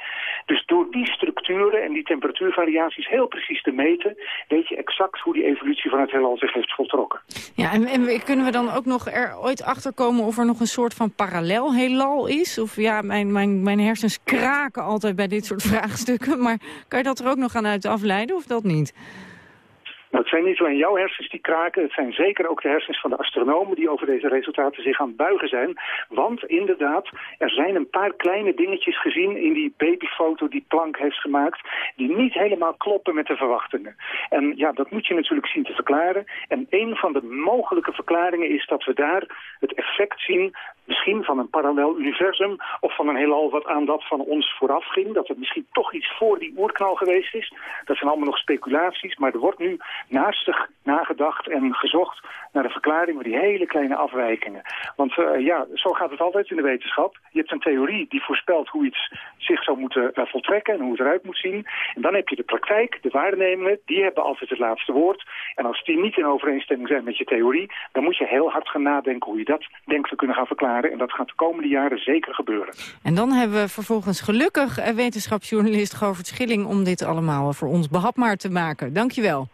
Dus door die structuren en die temperatuurvariaties heel precies te meten... weet je exact hoe die evolutie van het heelal zich heeft voltrokken. Ja, en, en kunnen we dan ook nog er ooit achterkomen of er nog een soort van parallel heelal is? Of ja, mijn, mijn, mijn hersens kraken altijd bij dit soort vraagstukken. Maar kan je dat er ook nog aan uit afleiden of dat niet? Nou, het zijn niet alleen jouw hersens die kraken, het zijn zeker ook de hersens van de astronomen die over deze resultaten zich aan het buigen zijn. Want inderdaad, er zijn een paar kleine dingetjes gezien in die babyfoto die Planck heeft gemaakt, die niet helemaal kloppen met de verwachtingen. En ja, dat moet je natuurlijk zien te verklaren. En een van de mogelijke verklaringen is dat we daar het effect zien misschien van een parallel universum of van een heelal wat aan dat van ons vooraf ging. Dat het misschien toch iets voor die oerknal geweest is. Dat zijn allemaal nog speculaties, maar er wordt nu naastig nagedacht en gezocht naar de verklaring van die hele kleine afwijkingen. Want uh, ja, zo gaat het altijd in de wetenschap. Je hebt een theorie die voorspelt hoe iets zich zou moeten uh, voltrekken en hoe het eruit moet zien. En dan heb je de praktijk, de waarnemingen, die hebben altijd het laatste woord. En als die niet in overeenstemming zijn met je theorie, dan moet je heel hard gaan nadenken hoe je dat denkt te kunnen gaan verklaren. En dat gaat de komende jaren zeker gebeuren. En dan hebben we vervolgens gelukkig wetenschapsjournalist Govert Schilling om dit allemaal voor ons behapbaar te maken. Dankjewel.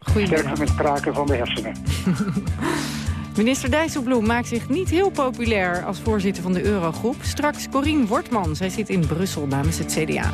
Sterkte met kraken van de hersenen. Minister Dijsselbloem maakt zich niet heel populair als voorzitter van de Eurogroep. Straks Corine Wortman. Zij zit in Brussel namens het CDA.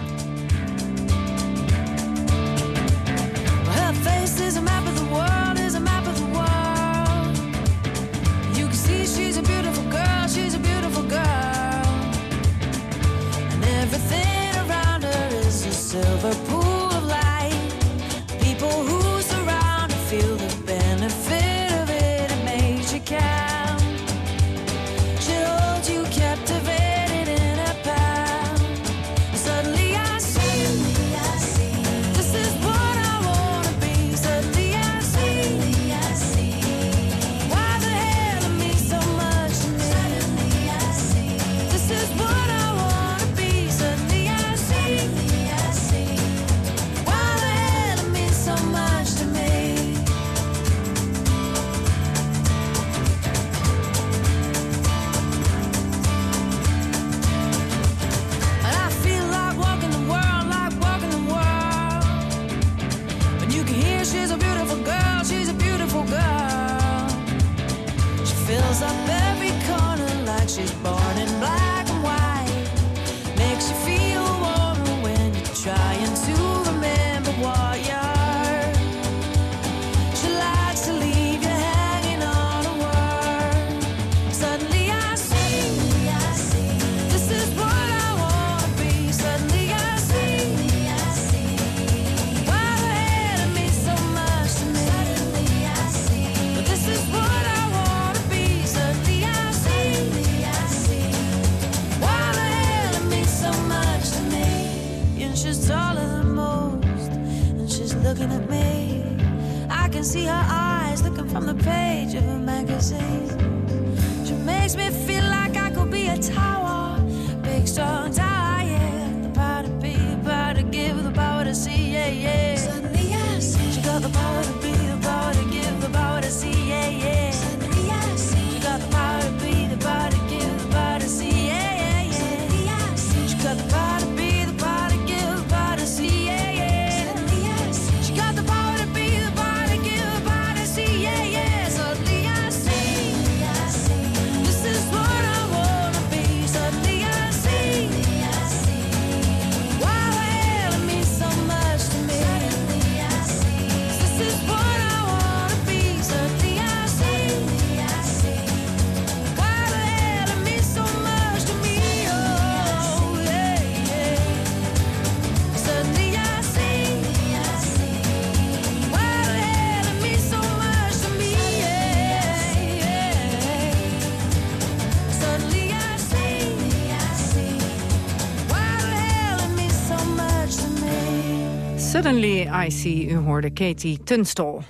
Suddenly I See, u hoorde Katie Tunstall.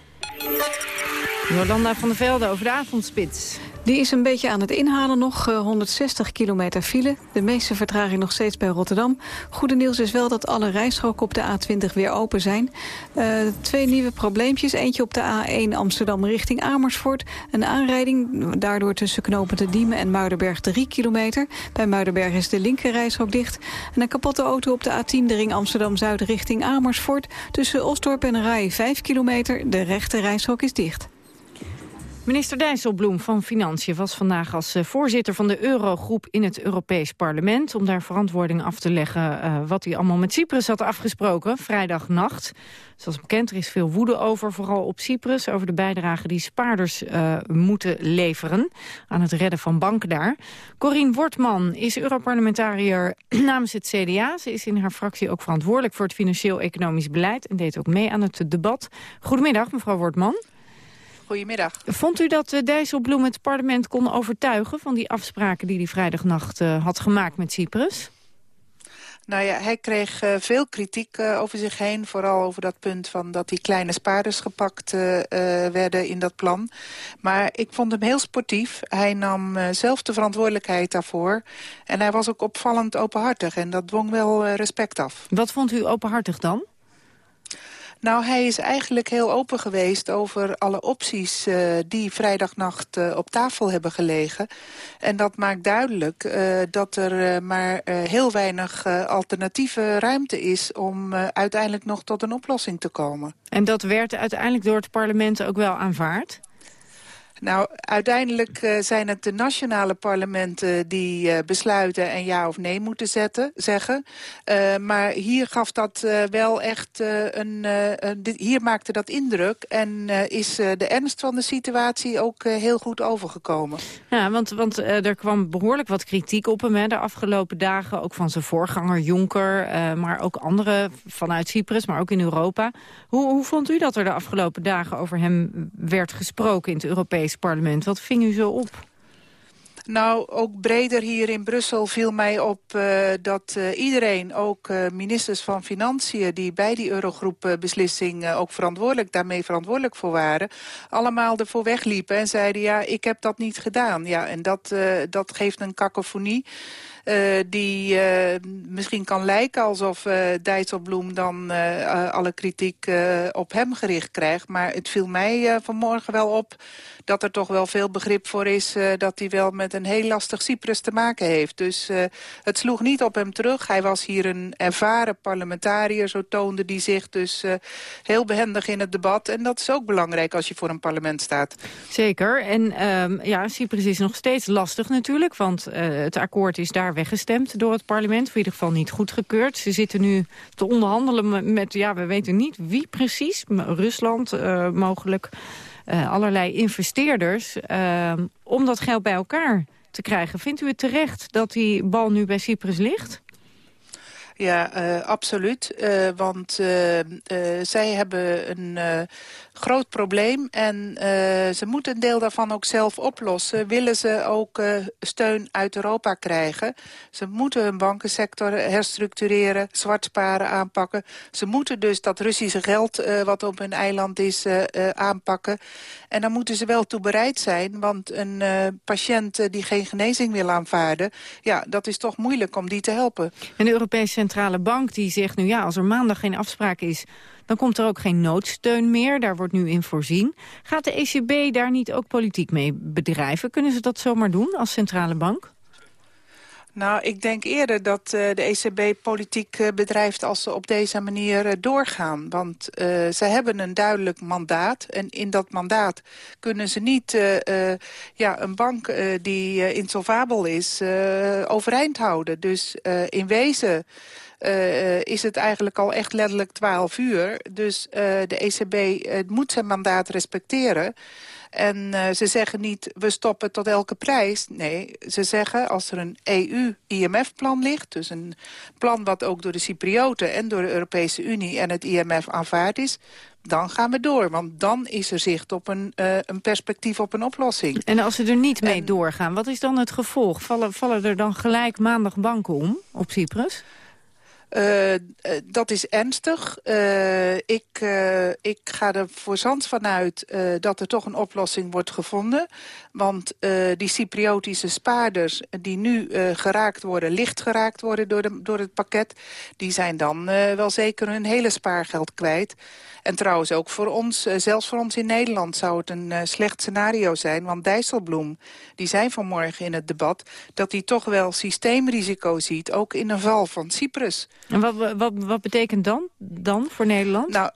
Jolanda van der Velde over de avondspits. Die is een beetje aan het inhalen nog, eh, 160 kilometer file. De meeste vertraging nog steeds bij Rotterdam. Goede nieuws is wel dat alle rijstroken op de A20 weer open zijn. Eh, twee nieuwe probleempjes. Eentje op de A1 Amsterdam richting Amersfoort. Een aanrijding, daardoor tussen knopen de Diemen en Muidenberg 3 kilometer. Bij Muidenberg is de linker rijstrook dicht. En een kapotte auto op de A10 de ring Amsterdam-Zuid richting Amersfoort. Tussen Osdorp en Rai 5 kilometer. De rechte rijstrook is dicht. Minister Dijsselbloem van Financiën was vandaag als eh, voorzitter van de Eurogroep in het Europees Parlement... om daar verantwoording af te leggen eh, wat hij allemaal met Cyprus had afgesproken, vrijdagnacht. Zoals bekend, er is veel woede over, vooral op Cyprus... over de bijdrage die spaarders eh, moeten leveren aan het redden van banken daar. Corien Wortman is Europarlementariër namens het CDA. Ze is in haar fractie ook verantwoordelijk voor het financieel-economisch beleid... en deed ook mee aan het debat. Goedemiddag, mevrouw Wortman. Goedemiddag. Vond u dat uh, Dijsselbloem het parlement kon overtuigen... van die afspraken die hij vrijdagnacht uh, had gemaakt met Cyprus? Nou ja, hij kreeg uh, veel kritiek uh, over zich heen. Vooral over dat punt van dat die kleine spaarders gepakt uh, werden in dat plan. Maar ik vond hem heel sportief. Hij nam zelf de verantwoordelijkheid daarvoor. En hij was ook opvallend openhartig. En dat dwong wel respect af. Wat vond u openhartig dan? Nou, hij is eigenlijk heel open geweest over alle opties uh, die vrijdagnacht uh, op tafel hebben gelegen. En dat maakt duidelijk uh, dat er maar heel weinig alternatieve ruimte is om uiteindelijk nog tot een oplossing te komen. En dat werd uiteindelijk door het parlement ook wel aanvaard? Nou, uiteindelijk uh, zijn het de nationale parlementen die uh, besluiten en ja of nee moeten zetten, zeggen. Uh, maar hier gaf dat wel echt een, dit, hier maakte dat indruk en is de ernst van de situatie ook heel goed overgekomen. Ja, want, want er kwam behoorlijk wat kritiek op hem de afgelopen dagen, ook van zijn voorganger Jonker, maar ook anderen vanuit Cyprus, maar ook in Europa. Hoe, hoe vond u dat er de afgelopen dagen over hem werd gesproken in het Europees parlement. Wat ving u zo op? Nou, ook breder hier in Brussel viel mij op uh, dat uh, iedereen, ook uh, ministers van Financiën... die bij die Eurogroep-beslissing ook verantwoordelijk, daarmee verantwoordelijk voor waren... allemaal ervoor wegliepen en zeiden, ja, ik heb dat niet gedaan. Ja, en dat, dat geeft een kakofonie. Uh, die uh, misschien kan lijken alsof uh, Dijsselbloem dan alle kritiek op hem gericht krijgt. Maar het viel mij vanmorgen wel op dat er toch wel veel begrip voor is... dat hij wel met een heel lastig Cyprus te maken heeft. Dus het sloeg niet op hem terug. Hij was hier een ervaren parlementariër, zo toonde hij zich. Dus heel behendig in het debat. En dat is ook belangrijk als je voor een parlement staat. Zeker. En um, ja, Cyprus is nog steeds lastig natuurlijk. Want het akkoord is daar weggestemd door het parlement. In ieder geval niet goedgekeurd. Ze zitten nu te onderhandelen met, ja, we weten niet wie precies. Rusland uh, mogelijk. Uh, allerlei investeerders. Uh, om dat geld bij elkaar te krijgen. Vindt u het terecht dat die bal nu bij Cyprus ligt? Ja, absoluut. want zij hebben een groot probleem. En ze moeten een deel daarvan ook zelf oplossen. Willen ze ook steun uit Europa krijgen. Ze moeten hun bankensector herstructureren, zwartsparen aanpakken. Ze moeten dus dat Russische geld wat op hun eiland is aanpakken. En dan moeten ze wel toe bereid zijn. Want een patiënt die geen genezing wil aanvaarden... ja, dat is toch moeilijk om die te helpen. En de Europese Centrale Bank die zegt nu ja, als er maandag geen afspraak is... dan komt er ook geen noodsteun meer, daar wordt nu in voorzien. Gaat de ECB daar niet ook politiek mee bedrijven? Kunnen ze dat zomaar doen als centrale bank? Nou, ik denk eerder dat uh, de ECB politiek uh, bedrijft als ze op deze manier uh, doorgaan. Want ze hebben een duidelijk mandaat. En in dat mandaat kunnen ze niet ja, een bank die insolvabel is overeind houden. Dus in wezen... Is het eigenlijk al echt letterlijk 12 uur. Dus de ECB moet zijn mandaat respecteren. En uh, ze zeggen niet, we stoppen tot elke prijs. Nee, ze zeggen als er een EU-IMF-plan ligt... dus een plan wat ook door de Cyprioten en door de Europese Unie... en het IMF aanvaard is, dan gaan we door. Want dan is er zicht op een, uh, een perspectief op een oplossing. En als ze er niet mee doorgaan, wat is dan het gevolg? Vallen, vallen er dan gelijk maandag banken om op Cyprus? Uh, dat is ernstig. Uh, ik, ik ga er voor zand vanuit dat er toch een oplossing wordt gevonden. Want die Cypriotische spaarders die nu geraakt worden, licht geraakt worden door, de, door het pakket... die zijn dan wel zeker hun hele spaargeld kwijt. En trouwens ook voor ons, eh, zelfs voor ons in Nederland zou het een uh, slecht scenario zijn. Want Dijsselbloem, die zei vanmorgen in het debat... dat hij toch wel systeemrisico ziet, ook in een val van Cyprus. En wat, wat, wat betekent dan, dan voor Nederland? Nou,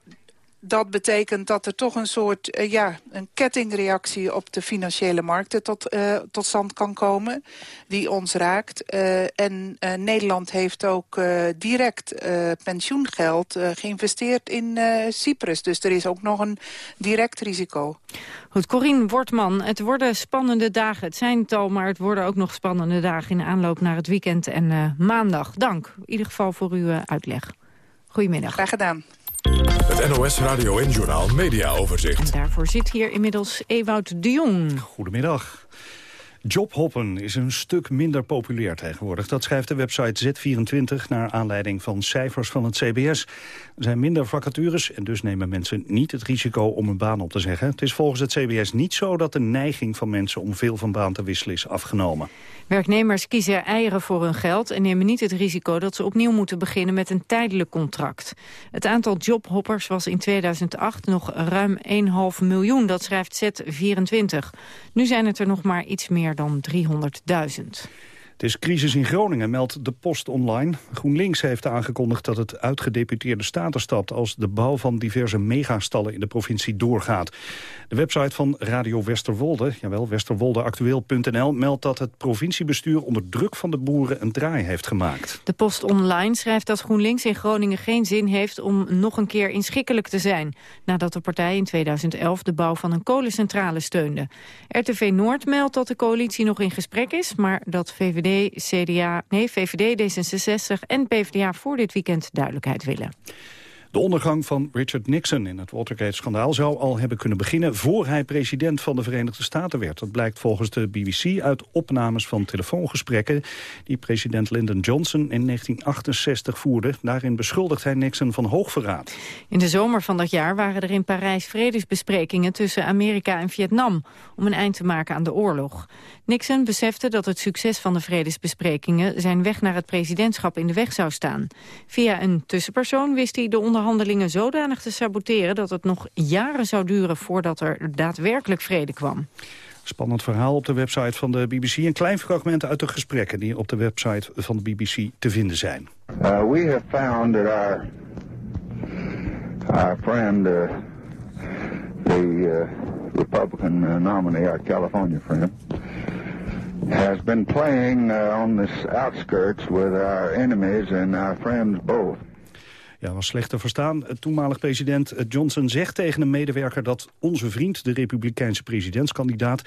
dat betekent dat er toch een soort uh, ja, een kettingreactie op de financiële markten tot, uh, tot stand kan komen. Die ons raakt. Uh, en Nederland heeft ook direct pensioengeld geïnvesteerd in Cyprus. Dus er is ook nog een direct risico. Goed, Corine Wortman, het worden spannende dagen. Het zijn het al, maar het worden ook nog spannende dagen... in aanloop naar het weekend en maandag. Dank in ieder geval voor uw uitleg. Goedemiddag. Graag gedaan. Het NOS Radio en Journal Media Overzicht. En daarvoor zit hier inmiddels Ewout de Jong. Goedemiddag. Jobhoppen is een stuk minder populair tegenwoordig. Dat schrijft de website Z24 naar aanleiding van cijfers van het CBS. Er zijn minder vacatures en dus nemen mensen niet het risico om een baan op te zeggen. Het is volgens het CBS niet zo dat de neiging van mensen om veel van baan te wisselen is afgenomen. Werknemers kiezen eieren voor hun geld en nemen niet het risico dat ze opnieuw moeten beginnen met een tijdelijk contract. Het aantal jobhoppers was in 2008 nog ruim 1,5 miljoen, dat schrijft Z24. Nu zijn het er nog maar iets meer dan 300.000. Het is crisis in Groningen, meldt de Post online. GroenLinks heeft aangekondigd dat het uitgedeputeerde staten stapt... als de bouw van diverse megastallen in de provincie doorgaat. De website van Radio Westerwolde, jawel, westerwoldeactueel.nl... meldt dat het provinciebestuur onder druk van de boeren een draai heeft gemaakt. De Post online schrijft dat GroenLinks in Groningen geen zin heeft... om nog een keer inschikkelijk te zijn... nadat de partij in 2011 de bouw van een kolencentrale steunde. RTV Noord meldt dat de coalitie nog in gesprek is... maar dat VVD CDA, nee, VVD, D66 en PvdA voor dit weekend duidelijkheid willen. De ondergang van Richard Nixon in het Watergate-schandaal zou al hebben kunnen beginnen voor hij president van de Verenigde Staten werd. Dat blijkt volgens de BBC uit opnames van telefoongesprekken die president Lyndon Johnson in 1968 voerde. Daarin beschuldigt hij Nixon van hoogverraad. In de zomer van dat jaar waren er in Parijs vredesbesprekingen tussen Amerika en Vietnam om een eind te maken aan de oorlog. Nixon besefte dat het succes van de vredesbesprekingen zijn weg naar het presidentschap in de weg zou staan. Via een tussenpersoon wist hij de onderhandelingen zodanig te saboteren dat het nog jaren zou duren voordat er daadwerkelijk vrede kwam. Spannend verhaal op de website van de BBC. Een klein fragment uit de gesprekken die op de website van de BBC te vinden zijn. Uh, we have found that our, our friend, uh, the uh, Republican uh, nominee, our California friend, has been playing uh, on the outskirts with our enemies and our friends both. Ja, was slecht te verstaan. Toenmalig president Johnson zegt tegen een medewerker dat onze vriend, de republikeinse presidentskandidaat,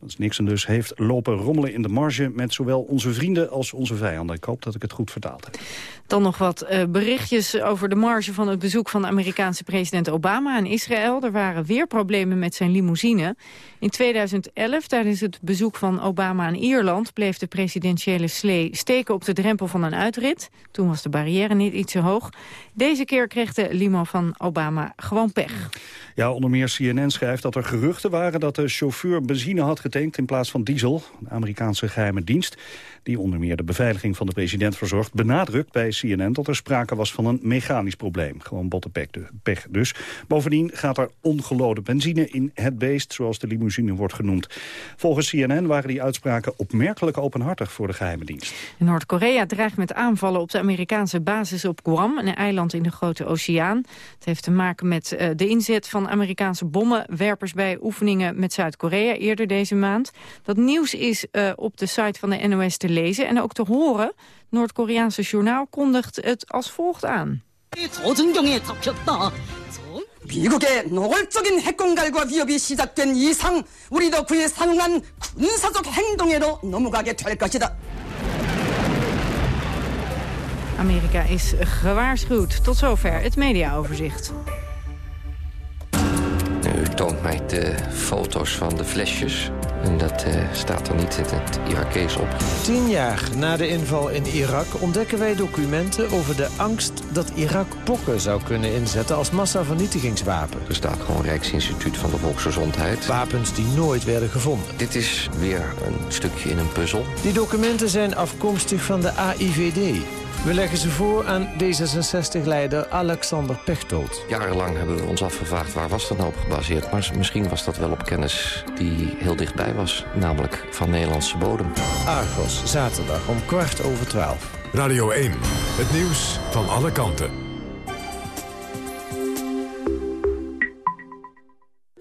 dat is Nixon dus, heeft lopen rommelen in de marge met zowel onze vrienden als onze vijanden. Ik hoop dat ik het goed vertaald heb. Dan nog wat uh, berichtjes over de marge van het bezoek van de Amerikaanse president Obama aan Israël. Er waren weer problemen met zijn limousine. In 2011, tijdens het bezoek van Obama aan Ierland, bleef de presidentiële slee steken op de drempel van een uitrit. Toen was de barrière niet iets te hoog. Deze keer kreeg de limo van Obama gewoon pech. Ja, onder meer CNN schrijft dat er geruchten waren dat de chauffeur benzine had getankt in plaats van diesel. De Amerikaanse geheime dienst, die onder meer de beveiliging van de president verzorgt, benadrukt bij CNN dat er sprake was van een mechanisch probleem. Gewoon botte pech dus. Bovendien gaat er ongeloden benzine in het beest, zoals de limousine wordt genoemd. Volgens CNN waren die uitspraken opmerkelijk openhartig voor de geheime dienst. Noord-Korea dreigt met aanvallen op de Amerikaanse basis op Guam, een eiland in de Grote Oceaan. Het heeft te maken met uh, de inzet van Amerikaanse bommenwerpers bij oefeningen met Zuid-Korea eerder deze maand. Dat nieuws is uh, op de site van de NOS te lezen en ook te horen. Noord-Koreaanse journaal kondigt het als volgt aan. 미국의 노골적인 핵공갈과 위협이 시작된 이상 우리도 그에 상응한 군사적 행동에로 넘어가게 될 것이다. Amerika is gewaarschuwd. Tot zover het mediaoverzicht. U toont mij de foto's van de flesjes. En dat uh, staat er niet in het Irakees op. Tien jaar na de inval in Irak ontdekken wij documenten over de angst dat Irak pokken zou kunnen inzetten als massavernietigingswapen. Er staat gewoon Rijksinstituut van de Volksgezondheid. Wapens die nooit werden gevonden. Dit is weer een stukje in een puzzel. Die documenten zijn afkomstig van de AIVD. We leggen ze voor aan D66-leider Alexander Pechtold. Jarenlang hebben we ons afgevraagd waar was dat nou op gebaseerd. Maar misschien was dat wel op kennis die heel dichtbij was. Namelijk van Nederlandse bodem. Argos, zaterdag om kwart over twaalf. Radio 1, het nieuws van alle kanten.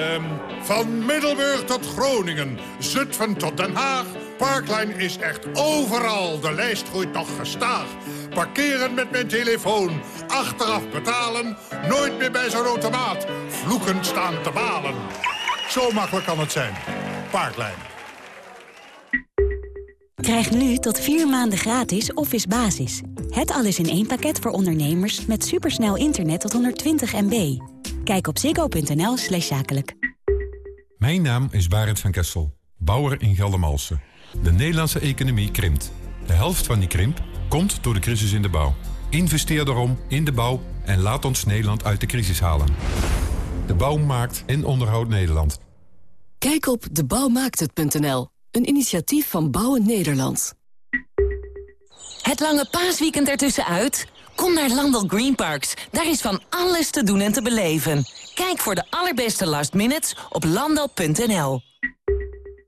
Um, van Middelburg tot Groningen, Zutphen tot Den Haag. Parkline is echt overal. De lijst groeit nog gestaag. Parkeren met mijn telefoon. Achteraf betalen. Nooit meer bij zo'n automaat. Vloeken staan te balen. Zo makkelijk kan het zijn. Parkline. Krijg nu tot vier maanden gratis Office Basis. Het alles in één pakket voor ondernemers met supersnel internet tot 120 MB. Kijk op ziggo.nl slash zakelijk. Mijn naam is Barend van Kessel, bouwer in Geldermalsen. De Nederlandse economie krimpt. De helft van die krimp komt door de crisis in de bouw. Investeer daarom in de bouw en laat ons Nederland uit de crisis halen. De bouw maakt en onderhoudt Nederland. Kijk op debouwmaakthet.nl, een initiatief van Bouwen Nederland. Het lange paasweekend ertussenuit? Kom naar Landel Green Parks. Daar is van alles te doen en te beleven. Kijk voor de allerbeste last minutes op landel.nl.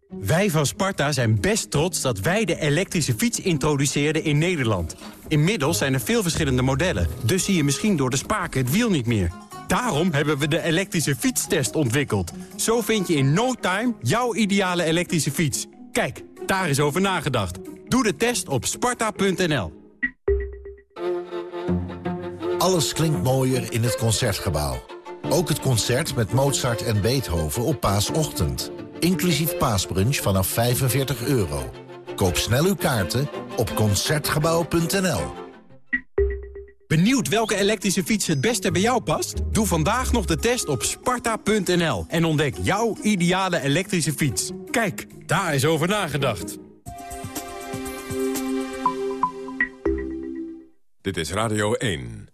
Wij van Sparta zijn best trots dat wij de elektrische fiets introduceerden in Nederland. Inmiddels zijn er veel verschillende modellen, dus zie je misschien door de spaken het wiel niet meer. Daarom hebben we de elektrische fietstest ontwikkeld. Zo vind je in no time jouw ideale elektrische fiets. Kijk, daar is over nagedacht. Doe de test op sparta.nl. Alles klinkt mooier in het Concertgebouw. Ook het concert met Mozart en Beethoven op paasochtend. Inclusief paasbrunch vanaf 45 euro. Koop snel uw kaarten op Concertgebouw.nl. Benieuwd welke elektrische fiets het beste bij jou past? Doe vandaag nog de test op sparta.nl en ontdek jouw ideale elektrische fiets. Kijk, daar is over nagedacht. Dit is Radio 1.